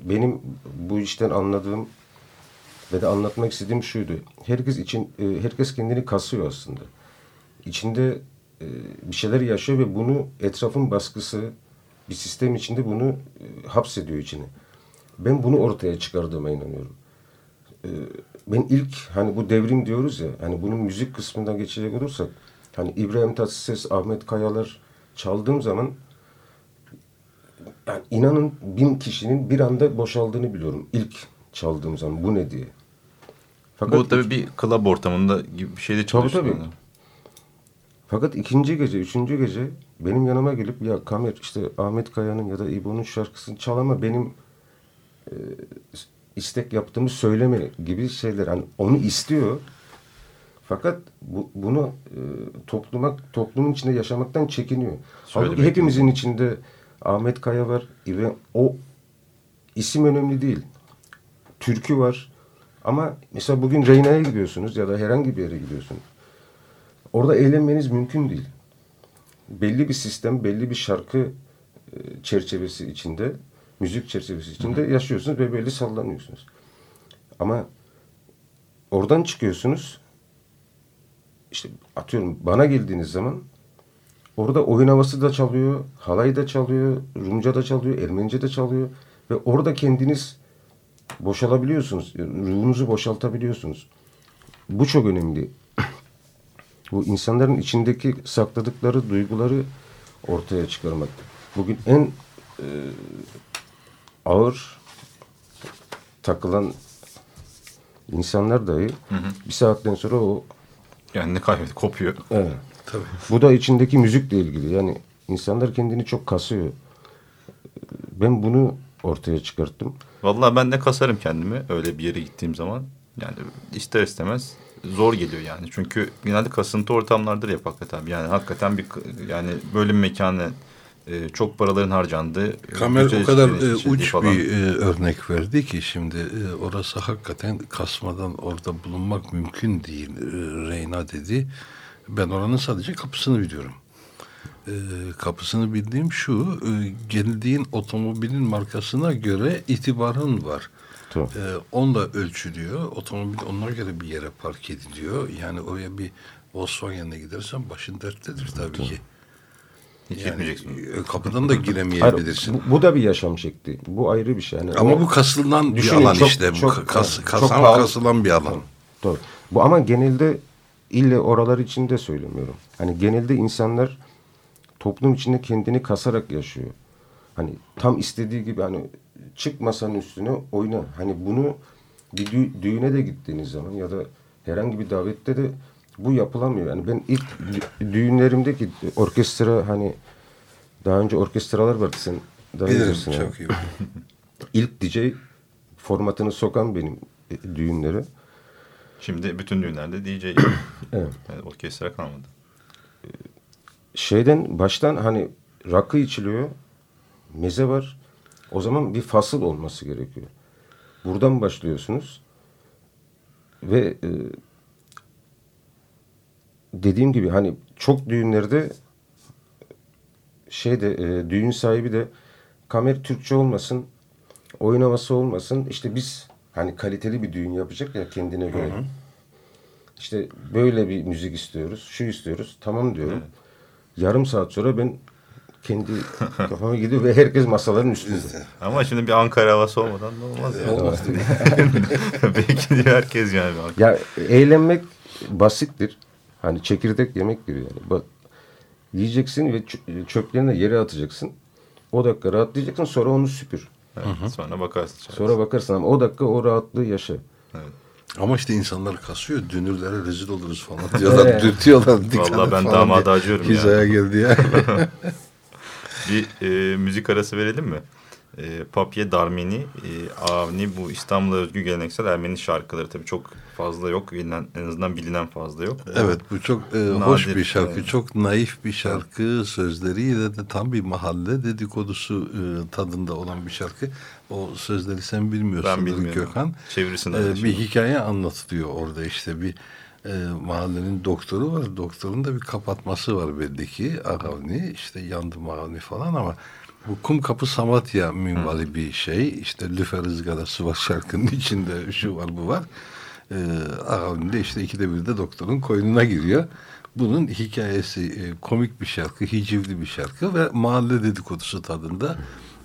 benim bu işten anladığım ve de anlatmak istediğim şuydu. Herkes için e, herkes kendini kasıyor aslında. İçinde e, bir şeyler yaşıyor ve bunu etrafın baskısı bir sistem içinde bunu hapsediyor içine. Ben bunu ortaya çıkardığıma inanıyorum Ee, ben ilk hani bu devrim diyoruz ya hani bunun müzik kısmından geçecek olursak hani İbrahim Tatlıses, Ahmet Kayalar çaldığım zaman yani inanın bin kişinin bir anda boşaldığını biliyorum ilk çaldığım zaman bu ne diye. Fakat Bu tabii bir club ortamında gibi bir şeyde çalışıyor. tabii. Fakat ikinci gece, üçüncü gece benim yanıma gelip ya Kamer işte Ahmet Kaya'nın ya da İbo'nun şarkısını çal ama benim e, istek yaptığımı söyleme gibi şeyler. Hani onu istiyor. Fakat bu, bunu e, topluma, toplumun içinde yaşamaktan çekiniyor. Halbuki hepimizin içinde Ahmet Kaya var. İbrahim, o isim önemli değil. Türkü var. Ama mesela bugün Reyna'ya gidiyorsunuz ya da herhangi bir yere gidiyorsunuz. Orada eğlenmeniz mümkün değil. Belli bir sistem, belli bir şarkı e, çerçevesi içinde, müzik çerçevesi içinde yaşıyorsunuz ve belli sallanıyorsunuz. Ama oradan çıkıyorsunuz, işte atıyorum bana geldiğiniz zaman orada oyun havası da çalıyor, halay da çalıyor, Rumca da çalıyor, Ermenice de çalıyor ve orada kendiniz boşalabiliyorsunuz, ruhunuzu boşaltabiliyorsunuz. Bu çok önemli. [clears throat] Bu insanların içindeki sakladıkları duyguları ortaya çıkarmak. Bugün en e, ağır takılan insanlar dahi bir saatten sonra o Yani ne kaybediyor, kopuyor. evet. Tabii. Bu da içindeki müzikle ilgili. Yani insanlar kendini çok kasıyor. Ben bunu ortaya çıkarttım. Vallahi ben de kasarım kendimi öyle bir yere gittiğim zaman. Yani ister istemez zor geliyor yani. Çünkü genelde kasıntı ortamlardır ya abi. Yani hakikaten bir yani böyle bir mekanı e, çok paraların harcandığı. Kamer güzel o kadar e, uç falan. bir e, örnek verdi ki şimdi e, orası hakikaten kasmadan orada bulunmak mümkün değil. E, Reyna dedi. Ben oranın sadece kapısını biliyorum. E, kapısını bildiğim şu, e, geldiğin otomobilin markasına göre itibarın var. Tamam. E, onunla ölçülüyor. Otomobil ona göre bir yere park ediliyor. Yani oraya bir Volkswagen'le gidersen başın derttedir tabii ki. Hiç Yani gitmeyeceksin. e, kapıdan da Hayır, giremeyebilirsin. bu, bu da bir yaşam şekli. Bu ayrı bir şey. Yani Ama o- bu kasılan bir Düşünün, alan çok- işte. Bu çok- kas, çok kasan, pahalı. kasılan bir alan. Doğru. Bu ama genelde ille oralar için de söylemiyorum. Hani genelde insanlar toplum içinde kendini kasarak yaşıyor. Hani tam istediği gibi hani çık masanın üstüne oyna. Hani bunu bir dü- düğüne de gittiğiniz zaman ya da herhangi bir davette de bu yapılamıyor. Yani ben ilk dü- düğünlerimdeki orkestra hani daha önce orkestralar vardı sen daha Bilirim bilirsin yani. çok iyi. [laughs] İlk DJ formatını sokan benim e, düğünlere. Şimdi bütün düğünlerde DJ [coughs] Evet. yani orkestra kalmadı. şeyden baştan hani rakı içiliyor, meze var. O zaman bir fasıl olması gerekiyor. Buradan başlıyorsunuz ve e, dediğim gibi hani çok düğünlerde şeyde e, düğün sahibi de kamer Türkçe olmasın, oyun havası olmasın. İşte biz hani kaliteli bir düğün yapacak ya kendine göre. İşte böyle bir müzik istiyoruz, şu istiyoruz. Tamam diyorum. Yarım saat sonra ben kendi kafama gidiyor ve herkes masaların üstünde. Ama şimdi bir Ankara havası olmadan da olmaz ya. Olmaz? [laughs] Belki de herkes yani. Ya eğlenmek basittir. Hani çekirdek yemek gibi yani. Bak, yiyeceksin ve çö- çöplerini de yere atacaksın. O dakika rahatlayacaksın sonra onu süpür. Evet, Sonra bakarsın. Sonra bakarsın ama o dakika o rahatlığı yaşa. Ama işte insanlar kasıyor. Dünürlere rezil oluruz falan diyorlar. Dürtüyorlar. dikkat Vallahi et ben damadı acıyorum ya. Hizaya geldi ya. [laughs] Bir e, müzik arası verelim mi? E, Papye Darmeni, e, Avni bu İstanbul'a özgü geleneksel Ermeni şarkıları tabii çok fazla yok. Bilinen, en azından bilinen fazla yok. Evet bu çok e, hoş bir şarkı. evet. Çok naif bir şarkı. Sözleriyle de tam bir mahalle dedikodusu e, tadında olan bir şarkı. O sözleri sen bilmiyorsun Ben. Gökhan. Çevirisini E, bir şimdi. hikaye anlatılıyor orada işte bir e, mahallenin doktoru var. Doktorun da bir kapatması var belli ki. Agavni işte yandı Agavni falan ama bu kum kapı Samatya minvali bir şey. İşte lüfer ızgarası var şarkının [laughs] içinde şu var bu var. E, Agavni de işte ikide bir de doktorun koynuna giriyor. Bunun hikayesi e, komik bir şarkı, hicivli bir şarkı ve mahalle dedikodusu tadında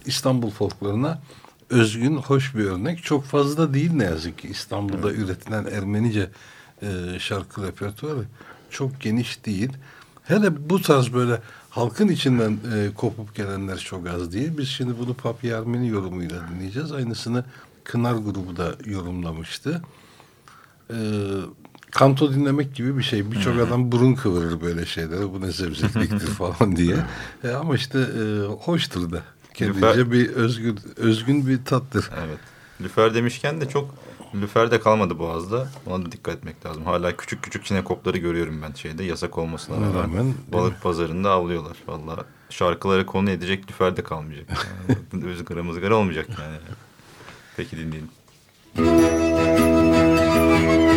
İstanbul folklarına özgün, hoş bir örnek. Çok fazla değil ne yazık ki İstanbul'da üretilen Ermenice e, şarkı repertuarı çok geniş değil. Hele bu tarz böyle halkın içinden e, kopup gelenler çok az değil. Biz şimdi bunu Papi Ermeni yorumuyla dinleyeceğiz. Aynısını Kınar grubu da yorumlamıştı. E, kanto dinlemek gibi bir şey. Birçok adam burun kıvırır böyle şeylere. Bu ne zevzekliktir [laughs] falan diye. E, ama işte e, hoştur da. Kendince bir özgün, özgün bir tattır. Evet. Lüfer demişken de çok lüfer de kalmadı Boğaz'da. Ona da dikkat etmek lazım. Hala küçük küçük çinekopları görüyorum ben şeyde yasak olmasına rağmen. rağmen, Balık pazarında avlıyorlar. Vallahi şarkıları konu edecek lüfer de kalmayacak. Yani, [laughs] ızgara mızgara olmayacak yani. Peki dinleyelim. İstanbul'un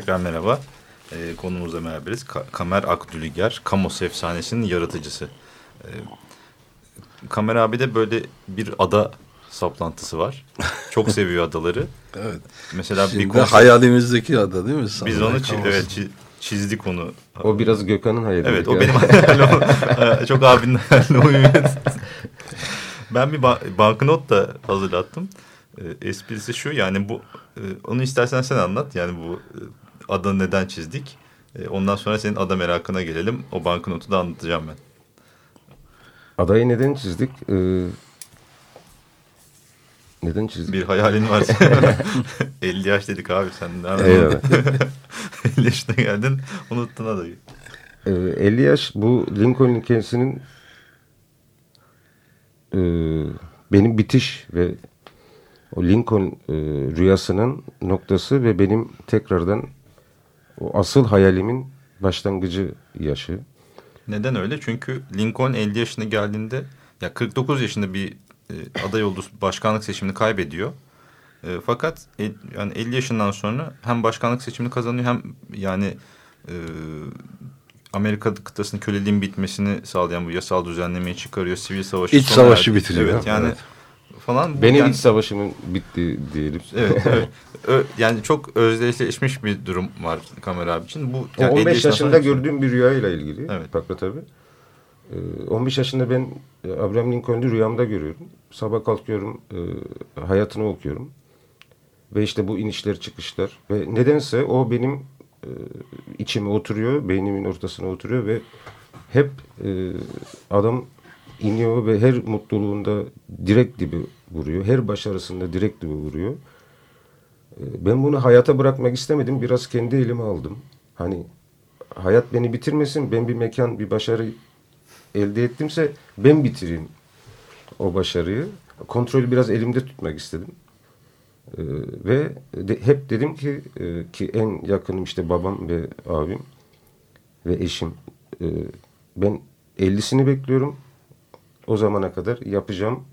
tekrar merhaba. E, konumuzla beraberiz. Ka Kamer Akdülüger, Kamos efsanesinin yaratıcısı. E, Kamer abi de böyle bir ada saplantısı var. Çok seviyor adaları. [laughs] Evet. Mesela Şimdi bir konser, hayalimizi adı değil mi? biz Samuray onu çi- evet, çi- çizdik onu. O biraz Gökhan'ın hayali. Evet o Yani. benim hayalim. O, çok abinin hayaline uyuyor. ben bir ba- banknot da hazırlattım. E, esprisi şu yani bu e, onu istersen sen anlat. Yani bu e, adanı neden çizdik? E, ondan sonra senin ada merakına gelelim. O banknotu da anlatacağım ben. Adayı neden çizdik? Ee, neden çizdik? Bir hayalin var. [laughs] [laughs] 50 yaş dedik abi sen. de. Eyvallah. 50 yaşına geldin unuttun adayı. Ee, 50 yaş bu Lincoln hikayesinin e, benim bitiş ve o Lincoln e, rüyasının noktası ve benim tekrardan o asıl hayalimin başlangıcı yaşı. Neden öyle? Çünkü Lincoln 50 yaşına geldiğinde ya 49 yaşında bir e, aday olduğu başkanlık seçimini kaybediyor. E, fakat el- yani 50 yaşından sonra hem başkanlık seçimini kazanıyor hem yani e, Amerika kıtasının köleliğin bitmesini sağlayan bu yasal düzenlemeyi çıkarıyor. Sivil savaşı İç savaşı bitiriyor. Evet yani Evet. Falan. Benim yani- iç savaşımın bitti diyelim. Evet, evet. [laughs] Ö- yani çok özdeşleşmiş bir durum var Kamer abi için. Bu yani 50 15 yaşından yaşında gördüğüm bir rüyayla ilgili. Evet. Pakla tabii. Ee, 15 yaşında ben e, Abraham Lincoln'u rüyamda görüyorum. Sabah kalkıyorum, e, hayatını okuyorum. Ve işte bu inişler çıkışlar. Ve nedense o benim e, içime oturuyor, beynimin ortasına oturuyor ve hep adam iniyor ve her mutluluğunda direkt dibi vuruyor. Her başarısında direkt vuruyor. E, Ben bunu hayata bırakmak istemedim. Biraz kendi elime aldım. Hani hayat beni bitirmesin. Ben bir mekan, bir başarı elde ettimse ben bitireyim o başarıyı. Kontrolü biraz elimde tutmak istedim. Ee, ve de- hep dedim ki e, ki en yakınım işte babam ve abim ve eşim. Ee, ben 50'sini bekliyorum. O zamana kadar yapacağım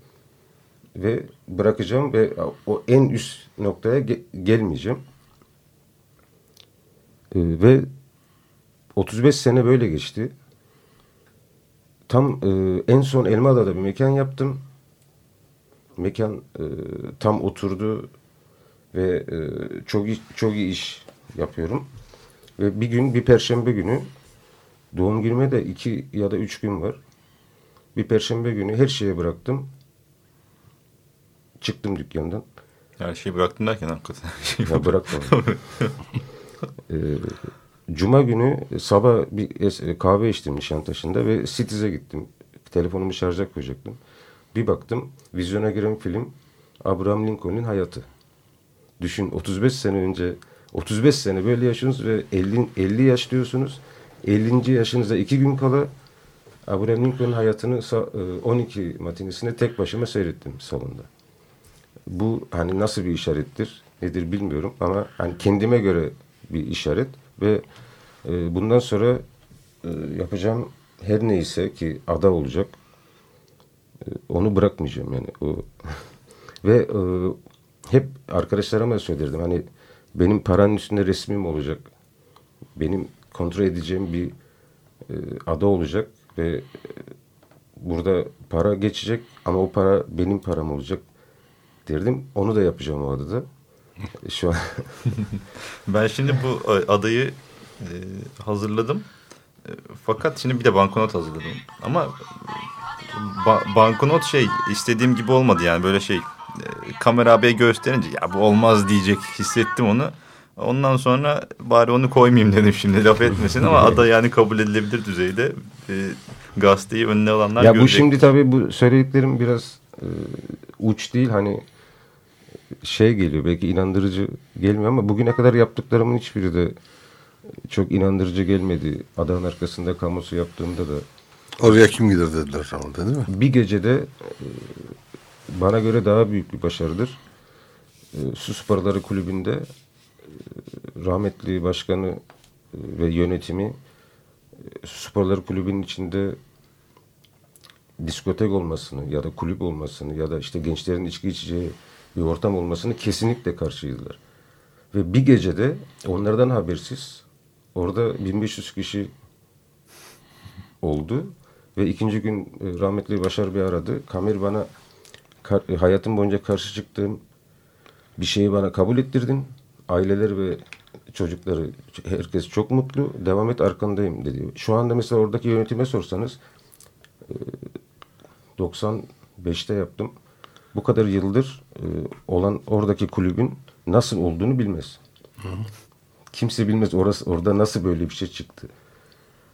ve bırakacağım ve o en üst noktaya ge- gelmeyeceğim. Ee, ve 35 sene böyle geçti. Tam e, en son Elmadağ'da bir mekan yaptım. Mekan e, tam oturdu ve e, çok iyi, çok iyi iş yapıyorum. Ve bir gün bir perşembe günü doğum günüme de iki ya da üç gün var. Bir perşembe günü her şeyi bıraktım. Çıktım dükkandan. Her şeyi bıraktım derken hakikaten. Ya bırakmadım. [laughs] Ee, Cuma günü sabah bir es- kahve içtim Nişantaşı'nda ve Citiz'e gittim. Telefonumu şarja koyacaktım. Bir baktım vizyona giren film Abraham Lincoln'un hayatı. Düşün 35 sene önce 35 sene böyle yaşıyorsunuz ve 50, 50 yaş diyorsunuz. 50. yaşınıza iki gün kala Abraham Lincoln'un hayatını sa- e, 12 matinesine tek başıma seyrettim salonda. Bu hani nasıl bir işarettir nedir bilmiyorum ama hani kendime göre bir işaret ve e, bundan sonra e, yapacağım her neyse ki ada olacak e, onu bırakmayacağım yani o. [laughs] Ve e, hep arkadaşlarıma söylerdim hani benim paranın üstünde resmim olacak benim kontrol edeceğim bir e, ada olacak ve e, burada para geçecek ama o para benim param olacak derdim. Onu da yapacağım o adada. Şu an [laughs] Ben şimdi bu e, adayı e, hazırladım. E, fakat şimdi bir de banknot hazırladım. Ama ba- banknot şey istediğim gibi olmadı yani böyle şey. E, kamera abiye gösterince ya bu olmaz diyecek hissettim onu. Ondan sonra bari onu koymayayım dedim şimdi laf etmesin ama ada yani kabul edilebilir düzeyde. E, gazeteyi önüne alanlar ya bu görecek. şimdi tabii bu söylediklerim biraz e, uç değil hani şey geliyor belki inandırıcı gelmiyor ama bugüne kadar yaptıklarımın hiçbiri de çok inandırıcı gelmedi. Adağın arkasında kamusu yaptığımda da Oraya kim gider dediler sana değil mi? bir gecede e, bana göre daha büyük bir başarıdır. E, Su Sporları Kulübü'nde e, rahmetli başkanı ve yönetimi Su Sporları Kulübü'nün içinde diskotek olmasını ya da kulüp olmasını ya da işte gençlerin içki içeceği bir ortam olmasını kesinlikle karşıydılar. Ve bir gecede onlardan habersiz orada 1500 kişi oldu. Ve ikinci gün e, rahmetli Başar Bey aradı. Kamil bana e, hayatım boyunca karşı çıktığım bir şeyi bana kabul ettirdin. Aileler ve çocukları herkes çok mutlu. Devam et arkandayım dedi. Şu anda mesela oradaki yönetime sorsanız e, 95'te yaptım. Bu kadar yıldır e, olan oradaki kulübün nasıl olduğunu bilmez. Kimse bilmez orası orada nasıl böyle bir şey çıktı.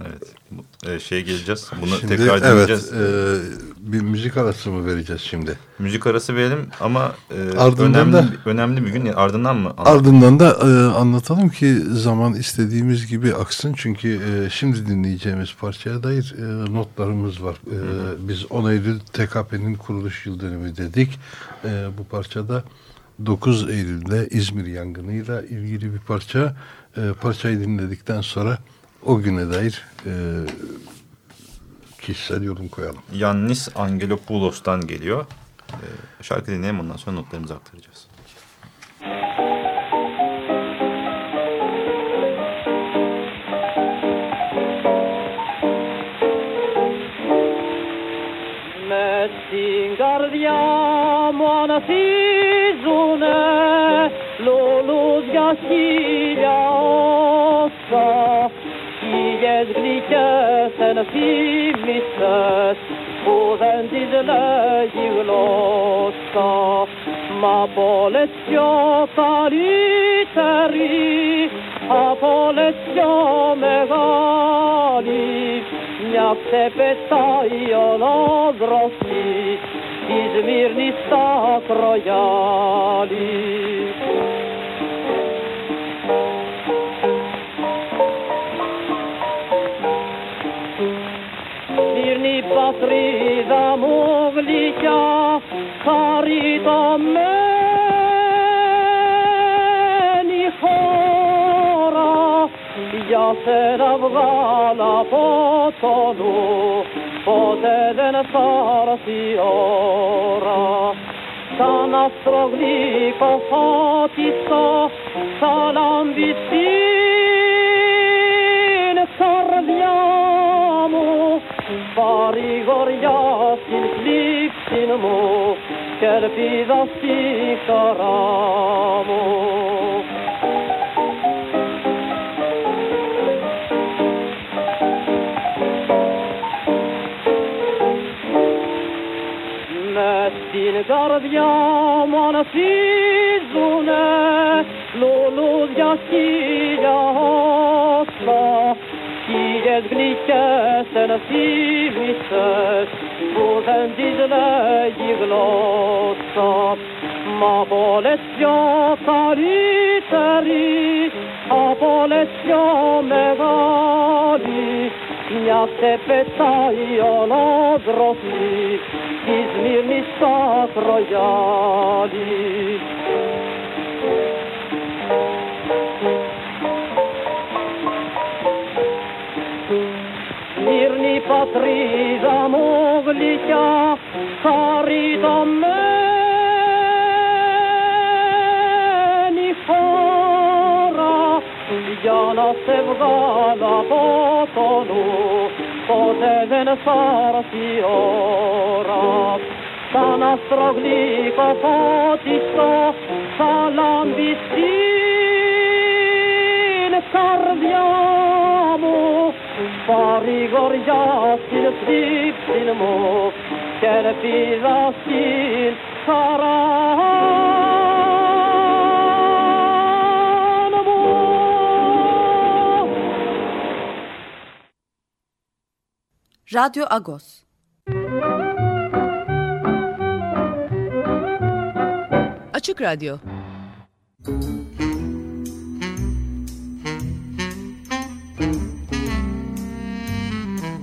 Evet. Bu- e, şeye geleceğiz. Bunu Şimdi tekrar dinleyeceğiz. evet e, bir müzik arası mı vereceğiz şimdi? Müzik arası verelim ama e, Ardından önemli, da- önemli bir gün. Ardından mı? Ardından da e, anlatalım ki zaman istediğimiz gibi aksın. Çünkü e, şimdi dinleyeceğimiz parçaya dair e, notlarımız var. E, biz 10 Eylül TKP'nin kuruluş yıl dönümü dedik. E, bu parçada 9 Eylül'de İzmir yangınıyla ilgili bir parça. E, parçayı dinledikten sonra o güne dair e, kişisel yorum koyalım. Yannis Angelopoulos'tan geliyor. E, şarkı dinleyelim ondan sonra notlarımızı aktaracağız. Guardiamo una season, lo luz gasilja Και επίση, όπω και η Λεύη μα η Βλασκά έχει κομμάτι τη Βλασκά. Η Βλασκά έχει κομμάτι τη Βλασκά, η Βλασκά. πατρίδα μου γλυκιά χαριτωμένη χώρα. Για σένα βγάλα από το νου ποτέ δεν θα έρθει ώρα. Σαν άστρο γλυκό φώτιστο θα λαμπηθεί παρηγοριά στην πλήξη, μου αγώνα, και τη δοφή καρά. Μα την αγώνα, στην αγώνα, στην αγώνα. ανασύμησες που δεν της λέγει γλώσσα. Μα πολλές πιο καλύτεροι από μια σε πετάει ολόδροφη της Μύρνης στα πατρίδα μου γλυκιά με νηφορα, για να σε βγάλω από το νου ποτέ δεν θα έρθει η ώρα. Σαν αστρογλυκό φωτιστό θα Parigorja sin slip sin mo, kerpida sin karanamo. Radyo Agos. Açık Radyo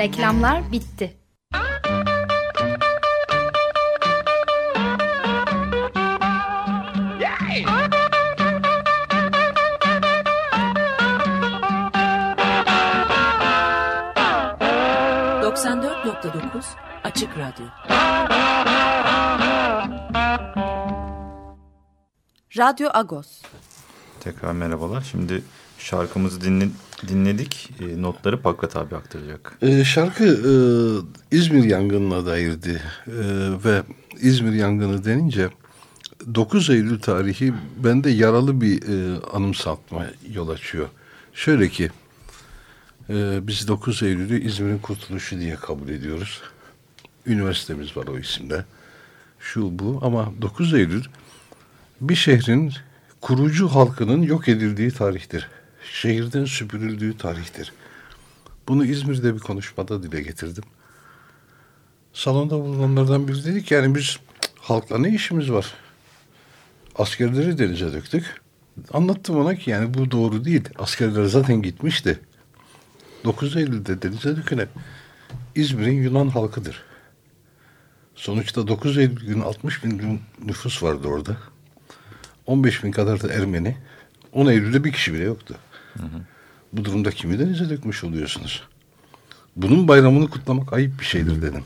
Reklamlar bitti. ...94.9 Açık Radyo Radyo Agos. Tekrar merhabalar. Şimdi şarkımızı dinle, dinledik. E, notları Pakrat abi aktaracak. Ee, şarkı e, İzmir yangınına dairdi E, ve İzmir yangını denince 9 Eylül tarihi bende yaralı bir e, anımsatma yol açıyor. Şöyle ki e, biz 9 Eylül'ü İzmir'in kurtuluşu diye kabul ediyoruz. Üniversitemiz var o isimde. Şu bu ama 9 Eylül bir şehrin kurucu halkının yok edildiği tarihtir. Şehirden süpürüldüğü tarihtir. Bunu İzmir'de bir konuşmada dile getirdim. Salonda bulunanlardan biri dedik yani biz halkla ne işimiz var? Askerleri denize döktük. Anlattım ona ki yani bu doğru değil. Askerler zaten gitmişti. 9 Eylül'de denize dökülen İzmir'in Yunan halkıdır. Sonuçta 9 Eylül günü 60 bin nüfus vardı orada. 15 bin kadar da Ermeni. 10 Eylül'de bir kişi bile yoktu. Hı hı. Bu durumda kimi denize dökmüş oluyorsunuz? Bunun bayramını kutlamak ayıp bir şeydir dedim.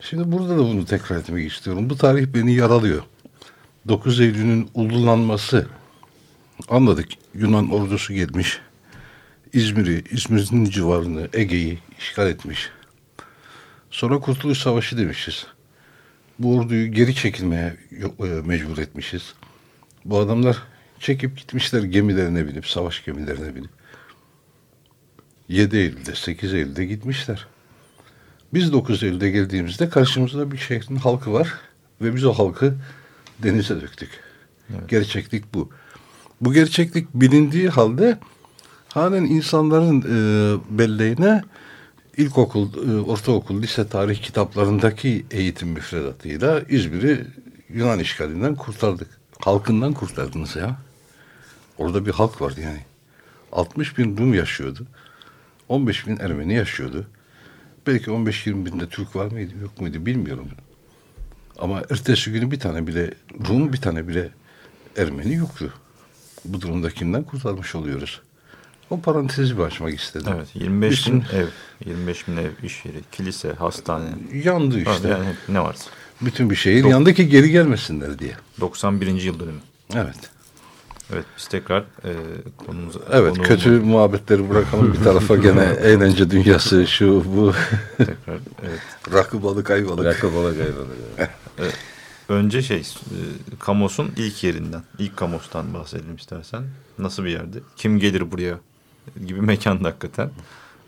Şimdi burada da bunu tekrar etmek istiyorum. Bu tarih beni yaralıyor. 9 Eylül'ün ululanması anladık. Yunan ordusu gelmiş. İzmir'i, İzmir'in civarını, Ege'yi işgal etmiş. Sonra Kurtuluş Savaşı demişiz. Bu orduyu geri çekilmeye mecbur etmişiz. Bu adamlar çekip gitmişler gemilerine binip, savaş gemilerine binip. 7 Eylül'de, 8 Eylül'de gitmişler. Biz 9 Eylül'de geldiğimizde karşımızda bir şehrin halkı var ve biz o halkı denize döktük. Evet. Gerçeklik bu. Bu gerçeklik bilindiği halde halen insanların e, belleğine ilkokul, e, ortaokul, lise tarih kitaplarındaki eğitim müfredatıyla İzmir'i Yunan işgalinden kurtardık. Halkından kurtardınız ya. Orada bir halk vardı yani. 60 bin Rum yaşıyordu. 15 bin Ermeni yaşıyordu. Belki 15-20 binde Türk var mıydı yok muydu bilmiyorum. Ama ertesi günü bir tane bile Rum bir tane bile Ermeni yoktu. Bu durumda kimden kurtarmış oluyoruz? O parantezi bir açmak istedim. Evet 25 Bütün, bin ev, 25 bin ev, iş yeri, kilise, hastane. Yandı işte. Yani ne varsa. Bütün bir şehir Dok yandı ki geri gelmesinler diye. 91. yıl dönümü. Evet. Evet biz tekrar e, konumuza... Evet konuğumu... kötü muhabbetleri bırakalım bir tarafa gene [laughs] eğlence dünyası şu bu. tekrar evet. Rakı balık ayvalık. Rakı balık ayvalık. evet. Önce şey, e, Kamos'un ilk yerinden, ilk Kamos'tan bahsedelim istersen. Nasıl bir yerdi? Kim gelir buraya gibi mekan hakikaten.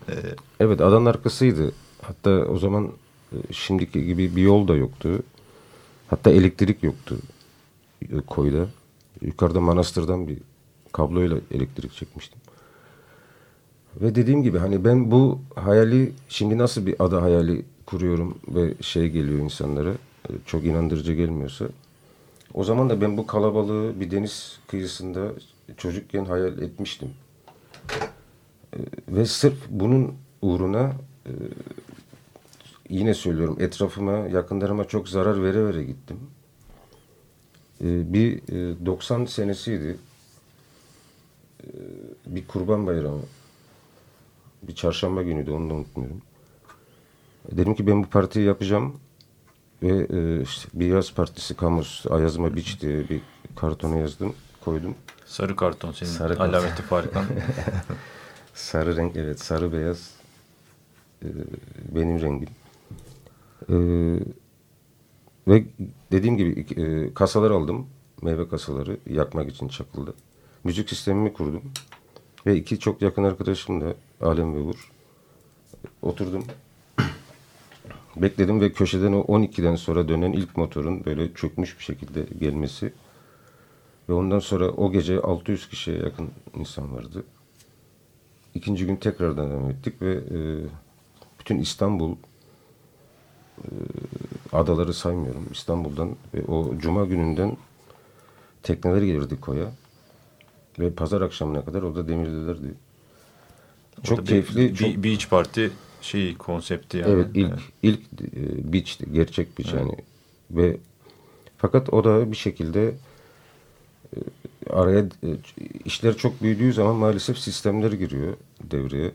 Ee, evet, adanın arkasıydı. Hatta o zaman e, şimdiki gibi bir yol da yoktu. Hatta elektrik yoktu e, koyda. Yukarıda manastırdan bir kabloyla elektrik çekmiştim. Ve dediğim gibi hani ben bu hayali şimdi nasıl bir ada hayali kuruyorum ve şey geliyor insanlara çok inandırıcı gelmiyorsa o zaman da ben bu kalabalığı bir deniz kıyısında çocukken hayal etmiştim. Ve sırf bunun uğruna e, yine söylüyorum etrafıma, yakınlarıma çok zarar vere vere gittim. E, bir e, 90 senesiydi. E, bir kurban bayramı. Bir çarşamba günüydü onu da unutmuyorum. Dedim ki ben bu partiyi yapacağım. Ve e, işte bir yaz partisi kamus Ayazma Biç diye bir kartona yazdım, koydum. Sarı karton senin Sarı alameti farkın. [laughs] Sarı renk evet sarı beyaz e, benim rengim. E, ve dediğim gibi e, kasalar aldım. Meyve kasaları yakmak için çakıldı. Müzik sistemimi kurdum. Ve iki çok yakın arkadaşım da Alem ve Uğur. Oturdum. [clears throat] Bekledim ve köşeden o 12'den sonra dönen ilk motorun böyle çökmüş bir şekilde gelmesi. Ve ondan sonra o gece 600 kişiye yakın insan vardı. İkinci gün tekrardan devam ettik ve e, bütün İstanbul e, adaları saymıyorum. İstanbul'dan ve o cuma gününden tekneler gelirdi koya. Ve pazar akşamına kadar orada demirlilerdi. Çok Orada keyifli. Bir, çok... bir beach party şeyi konsepti yani. Evet ilk ilk e, beach'ti, gerçek beach yani. Ve fakat o da bir şekilde e, araya e, işler çok büyüdüğü zaman maalesef sistemler giriyor devreye.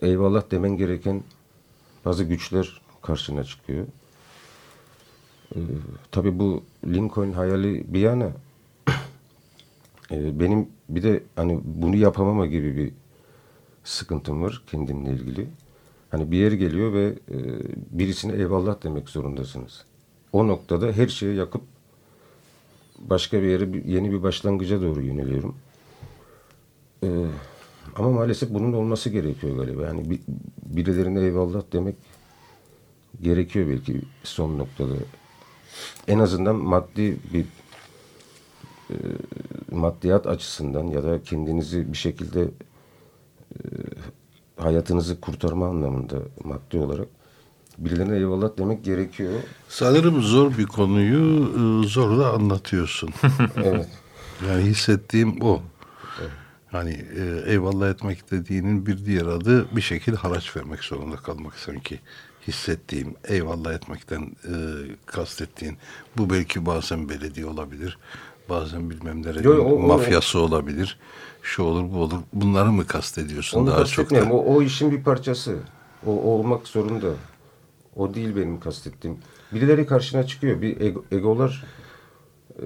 E, eyvallah demen gereken bazı güçler karşına çıkıyor. E, tabii bu Lincoln hayali bir yana e, benim bir de hani bunu yapamama gibi bir sıkıntım var kendimle ilgili. Hani bir yer geliyor ve e, birisine eyvallah demek zorundasınız. O noktada her şeyi yakıp başka bir yere yeni bir başlangıca doğru yöneliyorum. E, ama maalesef bunun olması gerekiyor galiba. Yani bir, birilerine eyvallah demek gerekiyor belki son noktada. En azından maddi bir e, maddiyat açısından ya da kendinizi bir şekilde hayatınızı kurtarma anlamında maddi olarak birilerine eyvallah demek gerekiyor. Sanırım zor bir konuyu e, zorla anlatıyorsun. [laughs] Evet. Yani hissettiğim o. Hani e, eyvallah etmek dediğinin bir diğer adı bir şekilde haraç vermek zorunda kalmak sanki. Hissettiğim, eyvallah etmekten e, kastettiğin. Bu belki bazen belediye olabilir. Bazen bilmem nerenin Yo, yo, o- o- mafyası olabilir. Şu olur bu olur. Bunları mı kastediyorsun Onu daha çok da? O, o işin bir parçası. O, o olmak zorunda. O değil benim kastettiğim. Birileri karşına çıkıyor. Bir ego- egolar e,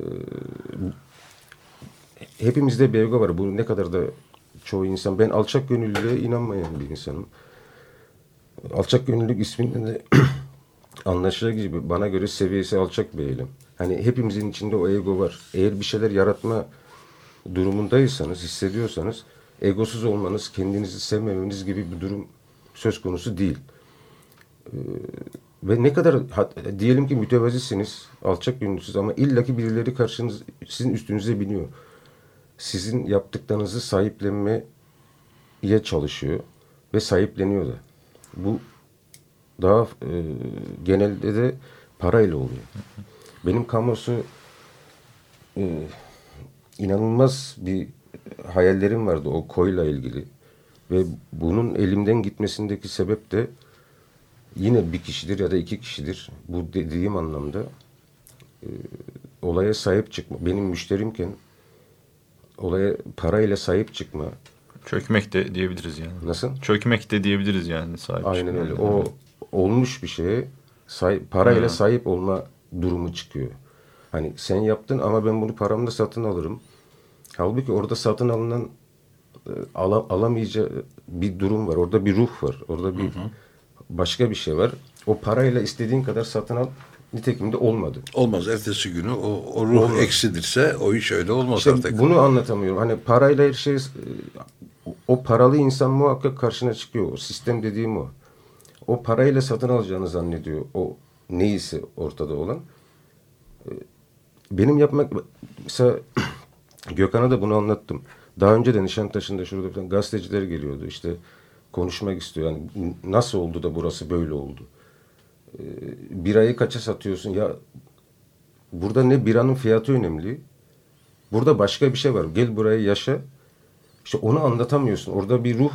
hepimizde bir ego var. Bu ne kadar da çoğu insan. Ben alçak gönüllülüğe inanmayan bir insanım. Alçak gönüllülük isminde de [clears throat] anlaşılır gibi bana göre seviyesi alçak bir eylem. Hani hepimizin içinde o ego var. Eğer bir şeyler yaratma durumundaysanız, hissediyorsanız egosuz olmanız, kendinizi sevmemeniz gibi bir durum söz konusu değil. Ee, ve ne kadar diyelim ki mütevazisiniz, alçak gönüllüsünüz ama illaki birileri karşınız sizin üstünüze biniyor. Sizin yaptıklarınızı sahiplenmeye çalışıyor ve sahipleniyor da. Bu daha e, genelde de parayla oluyor. Benim kamusu e, inanılmaz bir hayallerim vardı o koyla ilgili. Ve bunun elimden gitmesindeki sebep de yine bir kişidir ya da iki kişidir. Bu dediğim anlamda e, olaya sahip çıkma. Benim müşterimken olaya parayla sahip çıkma. Çökmek de diyebiliriz yani. Nasıl? Çökmek de diyebiliriz yani sahip Aynen öyle. O olmuş bir şeye sahip, parayla sahip olma durumu çıkıyor. Hani sen yaptın ama ben bunu paramla satın alırım. Halbuki orada satın alınan e, ala, alamayacağı bir durum var. Orada bir ruh var. Orada bir başka bir şey var. O parayla istediğin kadar satın al. Nitekim de olmadı. Olmaz. Ertesi günü o, o ruh eksidirse o iş öyle olmaz İşte artık. bunu anlatamıyorum. Hani parayla her şey e, o paralı insan muhakkak karşına çıkıyor. O sistem dediğim o. O parayla satın alacağını zannediyor. O neyse ortada olan. E, Benim yapmak mesela [clears throat] Gökhan'a da bunu anlattım. Daha önce de Nişantaşı'nda şurada gazeteciler geliyordu. İşte konuşmak istiyor. Yani nasıl oldu da burası böyle oldu? Ee, birayı kaça satıyorsun? Ya burada ne biranın fiyatı önemli. Burada başka bir şey var. Gel buraya yaşa. İşte onu anlatamıyorsun. Orada bir ruh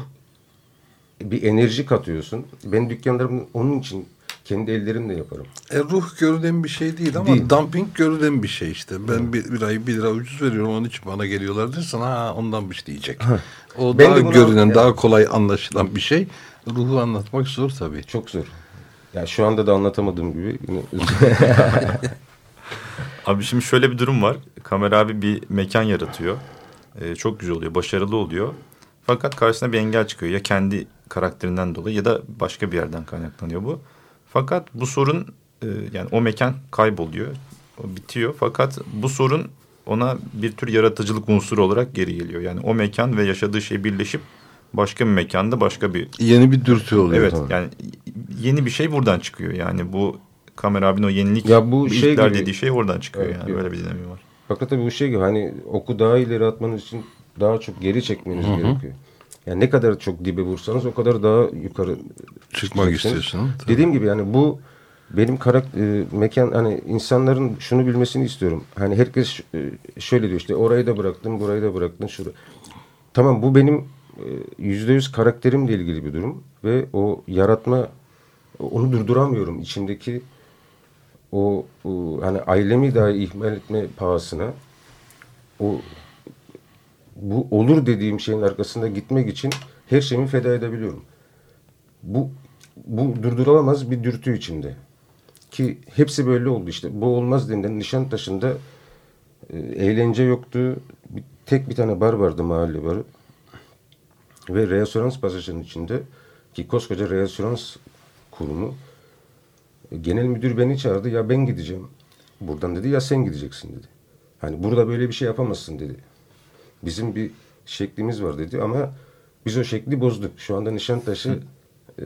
bir enerji katıyorsun. Ben dükkanlarımı onun için kendi ellerimle yaparım. E, ruh görülen bir şey değil ama Değil. dumping görülen bir şey işte. Ben bir, bir ay bir lira ucuz veriyorum onun için bana geliyorlar dersen ha ondanmış diyecek. O Ben daha de bunu- görünen, yani- daha kolay anlaşılan bir şey. Ruhu anlatmak zor tabii. Çok zor. Ya şu anda da anlatamadığım gibi [laughs] Abi şimdi şöyle bir durum var. Kamera abi bir mekan yaratıyor. Ee, çok güzel oluyor, başarılı oluyor. Fakat karşısına bir engel çıkıyor. Ya kendi karakterinden dolayı ya da başka bir yerden kaynaklanıyor bu. Fakat bu sorun e, yani o mekan kayboluyor. O bitiyor. Fakat bu sorun ona bir tür yaratıcılık unsuru olarak geri geliyor. Yani o mekan ve yaşadığı şey birleşip başka bir mekanda başka bir Yeni bir dürtü oluyor. Evet tabii. yani yeni bir şey buradan çıkıyor. Yani bu kamera abinin o yenilik Ya bu şey gibi- dediği şey oradan çıkıyor Evet, yani. Böyle bir dinamiği var. Fakat tabii bu şey gibi hani oku daha ileri atmanız için daha çok geri çekmeniz gerekiyor. Yani ne kadar çok dibe vursanız o kadar daha yukarı Çıkmak çıkacaksınız. istiyorsun. Tabii. Dediğim gibi yani bu benim karakter mekan hani insanların şunu bilmesini istiyorum. Hani herkes e, şöyle diyor işte orayı da bıraktın, burayı da bıraktın, şurayı. Tamam bu benim yüzde yüz karakterimle ilgili bir durum ve o yaratma onu durduramıyorum içimdeki o, o hani ailemi dahi ihmal etme pahasına o bu olur dediğim şeyin arkasında gitmek için her şeyimi feda edebiliyorum. Bu bu durdurulamaz bir dürtü içinde. Ki hepsi böyle oldu işte. Bu olmaz denilen Nişantaşı'nda e, eğlence yoktu. Bir, tek bir tane bar vardı mahalle barı. Ve reasörans pasajının içinde ki koskoca reasörans kurumu e, genel müdür beni çağırdı. Ya ben gideceğim buradan dedi ya sen gideceksin dedi. Hani burada böyle bir şey yapamazsın dedi. Bizim bir şeklimiz var dedi ama biz o şekli bozduk. Şu anda Nişantaşı e,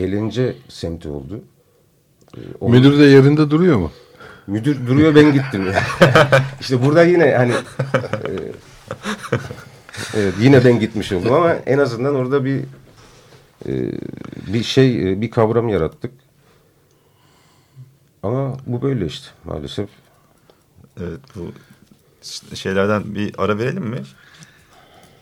eğlence semti oldu. E, o- Müdür de yerinde duruyor mu? Müdür duruyor ben gittim. [laughs] işte burada yine hani e, evet, yine ben gitmiş oldum ama en azından orada bir e, bir şey e, bir kavram yarattık. Ama bu böyle işte maalesef. Evet bu şeylerden bir ara verelim mi?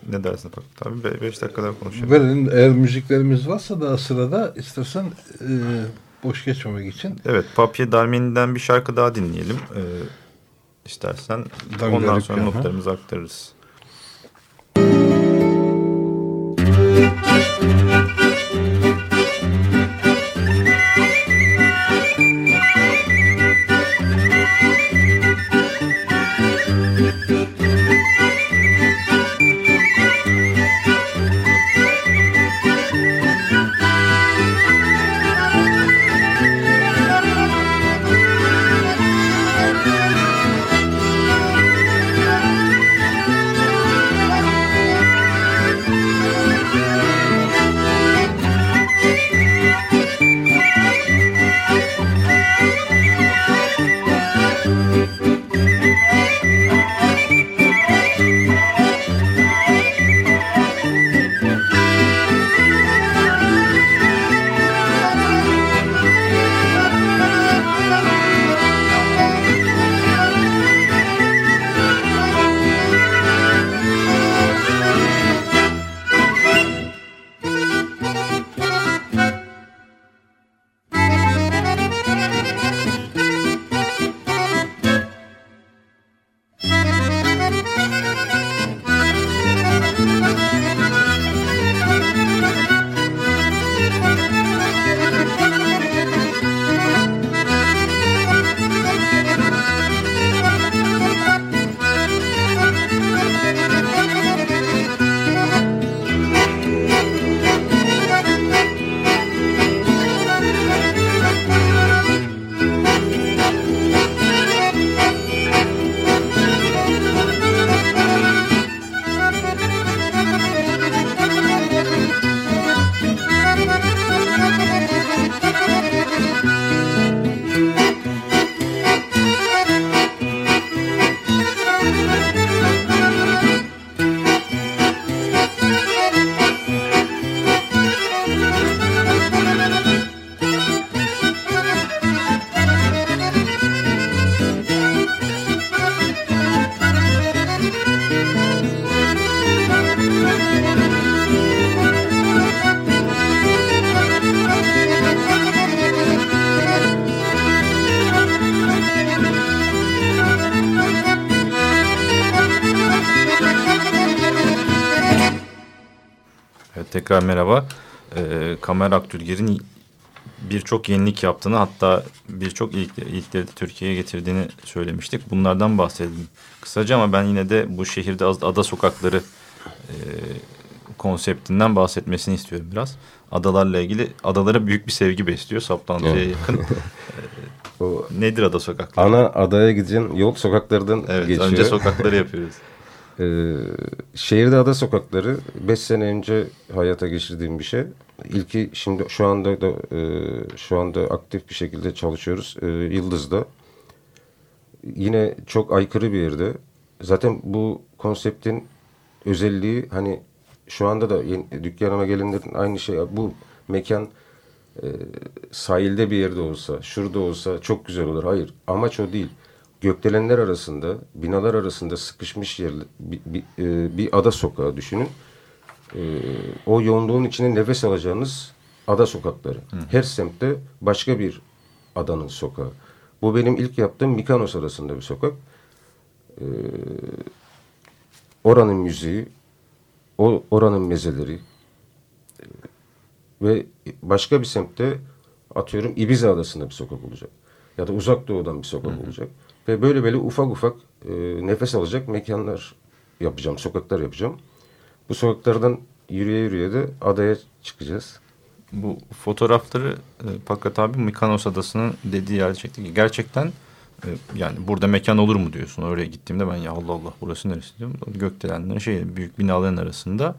Ne dersin bak? Tabii be- beş dakika daha konuşalım. Verelim eğer müziklerimiz varsa daha sırada istersen e, boş geçmemek için. Evet Papye Darmeni'den bir şarkı daha dinleyelim. Ee, istersen Dangarip ondan sonra notlarımızı aktarırız. Música tekrar merhaba. Ee, Kamer Aktürger'in birçok yenilik yaptığını hatta birçok ilk, ilkleri de Türkiye'ye getirdiğini söylemiştik. Bunlardan bahsedelim kısaca ama ben yine de bu şehirde ada sokakları e, konseptinden bahsetmesini istiyorum biraz. Adalarla ilgili adalara büyük bir sevgi besliyor saplantıya evet. yakın. o, [laughs] Nedir ada sokakları? Ana adaya gideceğin yol sokaklardan evet, geçiyor. Önce sokakları yapıyoruz. [laughs] Ee, şehirde ada sokakları beş sene önce hayata geçirdiğim bir şey. İlki şimdi şu anda da e, şu anda aktif bir şekilde çalışıyoruz e, Yıldız'da. Yine çok aykırı bir yerde. Zaten bu konseptin özelliği hani şu anda da yeni, dükkanıma gelenlerin aynı şey. Bu mekan e, sahilde bir yerde olsa, şurada olsa çok güzel olur. Hayır, amaç o değil. Gökdelenler arasında, binalar arasında sıkışmış yer, bir, bir, e, bir ada sokağı düşünün. E, o yoğunluğun içine nefes alacağınız ada sokakları. Hı. Her semtte başka bir adanın sokağı. Bu benim ilk yaptığım Mikanos arasında bir sokak. E, oranın müziği, o oranın mezeleri e, ve başka bir semtte atıyorum Ibiza adasında bir sokak olacak. Ya da uzak doğudan bir sokak Hı -hı. olacak. Ve böyle böyle ufak ufak e, nefes alacak mekanlar yapacağım, sokaklar yapacağım. Bu sokaklardan yürüye yürüye de adaya çıkacağız. Bu fotoğrafları e, Pakat abi Mikanos Adası'nın dediği yerde çekti. Gerçekten e, yani burada mekan olur mu diyorsun. Oraya gittiğimde ben ya Allah Allah burası neresi diyorum. Gökdelenlerin şey büyük binaların arasında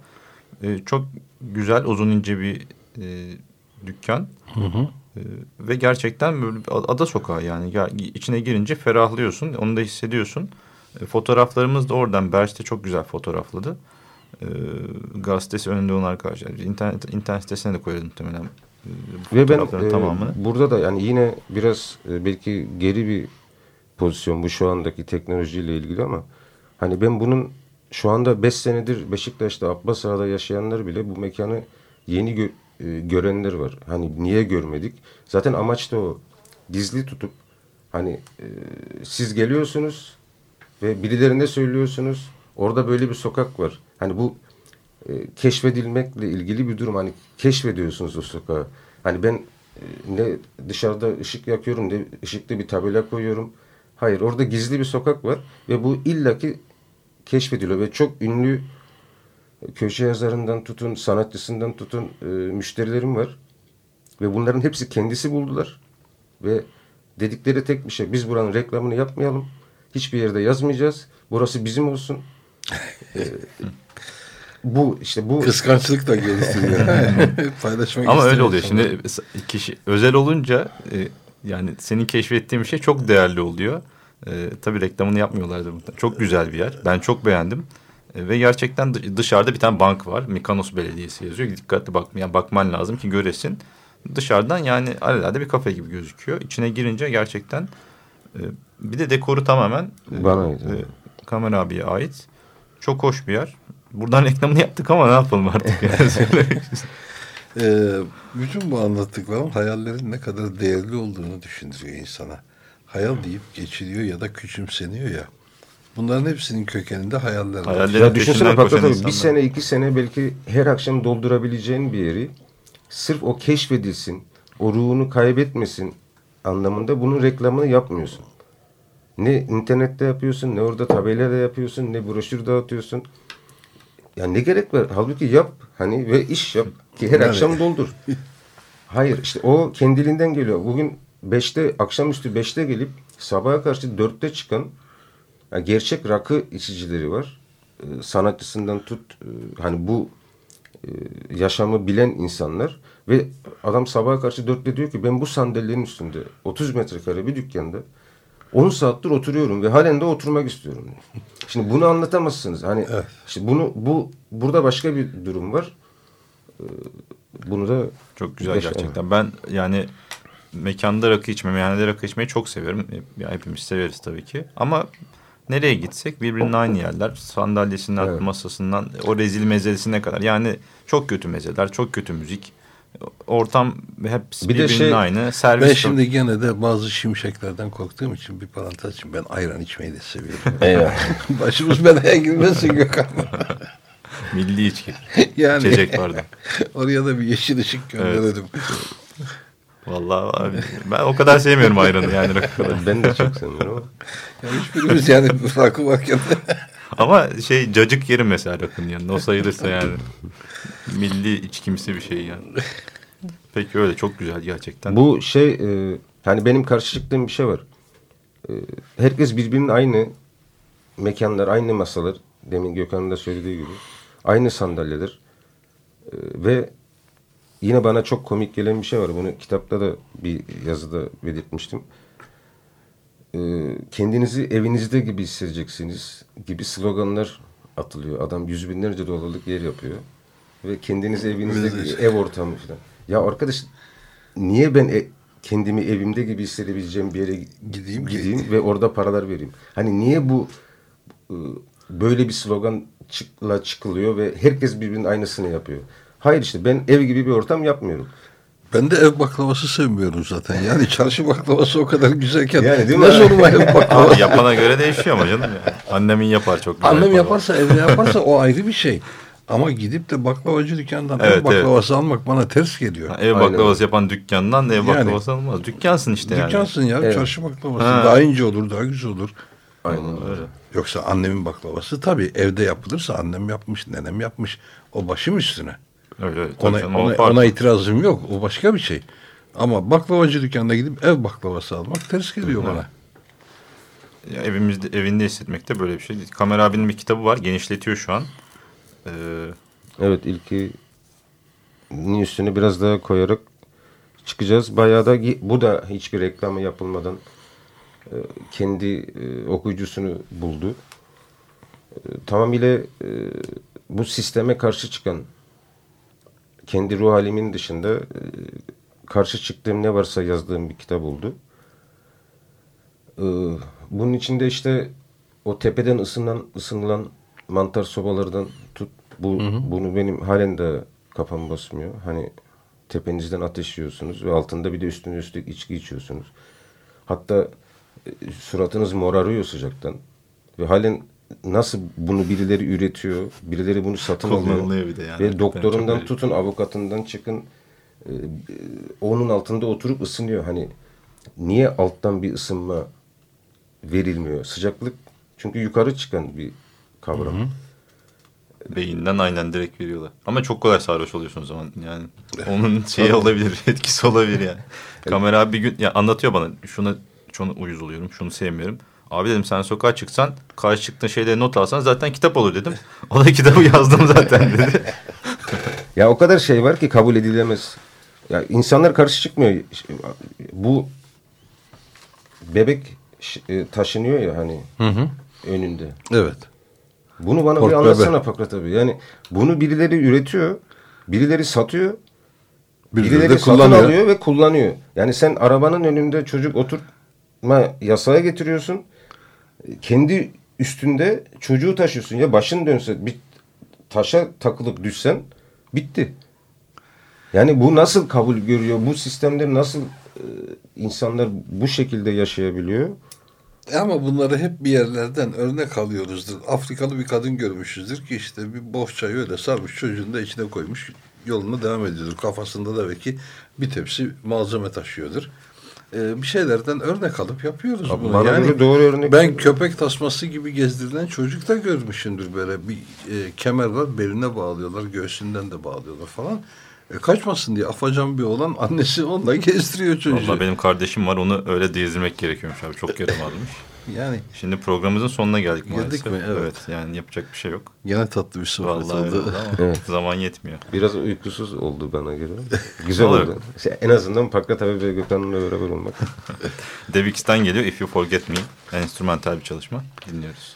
e, çok güzel uzun ince bir e, dükkan. Hı hı. E, ve gerçekten böyle ada sokağı yani içine girince ferahlıyorsun. Onu da hissediyorsun. E, fotoğraflarımız da oradan Berç'te çok güzel fotoğrafladı. E, gazetesi önünde onun arkadaşlar. İnternet, internet sitesine de koyarız muhtemelen. E, ve ben e, tamamını. burada da yani yine biraz e, belki geri bir pozisyon bu şu andaki teknolojiyle ilgili ama hani ben bunun şu anda beş senedir Beşiktaş'ta Abbas Ağa'da yaşayanlar bile bu mekanı yeni e, görenler var. Hani niye görmedik? Zaten amaç da o. Gizli tutup hani e, siz geliyorsunuz ve birilerine söylüyorsunuz. Orada böyle bir sokak var. Hani bu e, keşfedilmekle ilgili bir durum. Hani keşfediyorsunuz o sokağı. Hani ben e, ne dışarıda ışık yakıyorum ne ışıklı bir tabela koyuyorum. Hayır orada gizli bir sokak var ve bu illaki keşfediliyor ve çok ünlü köşe yazarından tutun, sanatçısından tutun e, müşterilerim var. Ve bunların hepsi kendisi buldular. Ve dedikleri tek bir şey. Biz buranın reklamını yapmayalım. Hiçbir yerde yazmayacağız. Burası bizim olsun. [laughs] e, bu işte bu kıskançlık da geliştiriyor. [laughs] Paylaşmak Ama öyle oluyor. Şimdi kişi özel olunca e, yani senin keşfettiğin bir şey çok değerli oluyor. E, tabii reklamını yapmıyorlardır. Çok güzel bir yer. Ben çok beğendim. E, ve gerçekten dışarıda bir tane bank var. Mikanos Belediyesi yazıyor. Dikkatli bak, yani bakman lazım ki göresin. Dışarıdan yani alelade bir kafe gibi gözüküyor. İçine girince gerçekten e, bir de dekoru tamamen e, Bana e, Kamer abiye ait. Çok hoş bir yer. Buradan [laughs] reklamını yaptık ama ne yapalım artık. [laughs] Yani. ee, [laughs] bütün bu anlattıklarım hayallerin ne kadar değerli olduğunu düşündürüyor insana. Hayal deyip geçiliyor ya da küçümseniyor ya. Bunların hepsinin kökeninde hayaller var. Ya düşünsene Pakrat bir sene iki sene belki her akşam doldurabileceğin bir yeri sırf o keşfedilsin, o ruhunu kaybetmesin anlamında bunun reklamını yapmıyorsun. Ne internette yapıyorsun, ne orada tabelada yapıyorsun, ne broşür dağıtıyorsun. Yani ne gerek var? Halbuki yap hani ve iş yap ki her akşam [laughs] doldur. Hayır işte o kendiliğinden geliyor. Bugün beşte akşamüstü beşte gelip sabaha karşı dörtte çıkan yani gerçek rakı içicileri var. Ee, sanatçısından tut e, hani bu e, yaşamı bilen insanlar ve adam sabaha karşı dörtte diyor ki ben bu sandalyenin üstünde 30 metrekare bir dükkanda 10 saattir oturuyorum ve halen de oturmak istiyorum. [laughs] Şimdi bunu anlatamazsınız. Hani evet. işte bunu bu burada başka bir durum var. Ee, bunu da çok güzel gerçekten. Ben yani mekanda rakı içme, meyhanede rakı içmeyi çok seviyorum. Yani hepimiz severiz tabii ki. Ama nereye gitsek birbirinin aynı yerler. Sandalyesinden, evet. masasından o rezil mezelesine kadar. Yani çok kötü mezeler, çok kötü müzik. Ortam hep bir birbirinin şey, aynı. Servis ben şimdi gene de bazı şimşeklerden korktuğum için bir parantez için ben ayran içmeyi de seviyorum. [laughs] Eyvah. [laughs] Başımız belaya girmesin Gökhan. [laughs] Milli içki. Yani İçecek pardon. oraya da bir yeşil ışık gönderelim. Vallahi abi ben o kadar sevmiyorum ayranı yani. Ben de çok sevmiyorum hiçbirimiz yani rakı varken [laughs] Ama şey cacık yerim mesela rakının yanında. O sayılırsa yani. Milli içkimsi bir şey yani. Peki öyle çok güzel gerçekten. Bu şey e, hani benim karşı çıktığım bir şey var. E, herkes birbirinin aynı mekanlar, aynı masalar. Demin Gökhan'ın da söylediği gibi. Aynı sandalyeler. E, ve yine bana çok komik gelen bir şey var. Bunu kitapta da bir yazıda belirtmiştim. E, kendinizi evinizde gibi hissedeceksiniz gibi sloganlar atılıyor. Adam yüz binlerce dolarlık yer yapıyor. Ve kendinizi evinizde gibi, [laughs] ev ortamı falan. Ya arkadaş niye ben e- kendimi evimde gibi hissedebileceğim bir yere Gideyim ki- gideyim ve orada paralar vereyim? Hani niye bu e, böyle bir slogan çıkla çıkılıyor ve herkes birbirinin aynısını yapıyor? Hayır işte ben ev gibi bir ortam yapmıyorum. Ben de ev baklavası sevmiyorum zaten. Yani çarşı baklavası o kadar güzelken Yani değil mi? zoruma ev [laughs] baklavası. Abi yapana göre değişiyor ama canım ya. Annemin yapar çok güzel. Annem yapar. yaparsa evde yaparsa o ayrı bir şey. Ama gidip de baklavacı dükkanından Evet, ev baklavası almak bana ters geliyor. Ha, Ev baklavası yapan dükkandan da ev Yani. baklavası alınmaz. Dükkansın işte yani. Dükkansın ya Evet. çarşı baklavası Ha. daha ince olur daha güzel olur. Aynen Öyle. Yoksa annemin baklavası tabii evde yapılırsa annem yapmış nenem yapmış o başım üstüne. Öyle Ona, canım, ona, farklı. ona itirazım yok o başka bir şey. Ama baklavacı dükkanına gidip ev baklavası almak ters geliyor bana. Ya evimizde evinde hissetmek de böyle bir şey değil. Kamer abinin bir kitabı var. Genişletiyor şu an. Ee, Evet ilki üstüne biraz daha koyarak çıkacağız. Bayağı da bu da hiçbir reklamı yapılmadan e, kendi e, okuyucusunu buldu. E, tamamıyla bu sisteme karşı çıkan kendi ruh halimin dışında e, karşı çıktığım ne varsa yazdığım bir kitap oldu. E, bunun içinde işte o tepeden ısınan, ısınılan mantar sobalardan tut bu bunu benim halen de kafam basmıyor. Hani tepenizden ateş yiyorsunuz ve altında bir de üstüne üstlük içki içiyorsunuz. Hatta e, suratınız morarıyor sıcaktan. Ve halen nasıl bunu birileri üretiyor, birileri bunu satın alıyor. Kullanılıyor bir de yani. Ve doktorundan garip. tutun, avukatından çıkın. e, onun altında oturup ısınıyor. Hani niye alttan bir ısınma verilmiyor? Sıcaklık çünkü yukarı çıkan bir kavram. beyinden aynen direkt veriyorlar. Ama çok kolay sarhoş oluyorsun o zaman. Yani onun [laughs] şeyi olabilir, [laughs] etkisi olabilir yani. Kamera bir gün ya anlatıyor bana şuna şunu uyuz oluyorum, şunu sevmiyorum. Abi dedim sen sokağa çıksan karşı çıktığın şeyleri not alsan zaten kitap olur dedim. O da kitabı yazdım zaten dedi. [laughs] Ya o kadar şey var ki kabul edilemez. Ya insanlar karşı çıkmıyor. Bu bebek e, taşınıyor ya hani önünde. Evet. Bunu bana Port bir anlatsana bebe. Pakrat abi. Yani bunu birileri üretiyor, birileri satıyor, Birileri birileri satın kullanıyor. alıyor ve kullanıyor. Yani sen arabanın önünde çocuk oturma yasağa getiriyorsun. Kendi üstünde çocuğu taşıyorsun. Ya başın dönse bir taşa takılıp düşsen bitti. Yani bu nasıl kabul görüyor? Bu sistemde nasıl e, insanlar bu şekilde yaşayabiliyor? E Ama bunları hep bir yerlerden örnek alıyoruzdur. Afrikalı bir kadın görmüşüzdür ki işte bir bohçayı öyle sarmış çocuğunu da içine koymuş yoluna devam ediyordur. Kafasında da belki bir tepsi malzeme taşıyordur. Ee, bir şeylerden örnek alıp yapıyoruz Abi bunu. bana Yani doğru örnek ben köpek tasması gibi gezdirilen çocuk da görmüşümdür böyle bir e, kemer var beline bağlıyorlar göğsünden de bağlıyorlar falan. E, kaçmasın diye afacan bir olan annesi onunla [laughs] gezdiriyor çocuğu. Vallahi benim kardeşim var onu öyle gezdirmek gerekiyormuş abi. Çok [laughs] yaramazmış. Yani Şimdi programımızın sonuna geldik Geldik maalesef. mi? Evet. evet. yani yapacak bir şey yok. gene tatlı bir sohbet Vallahi oldu. oldu ama [laughs] zaman yetmiyor. Biraz uykusuz oldu bana göre. [laughs] Güzel Olur. oldu. İşte en azından Pakrat abi ve Gökhan'la beraber olmak. [laughs] Devix'ten geliyor If You Forget Me. Enstrümantal bir çalışma. Dinliyoruz.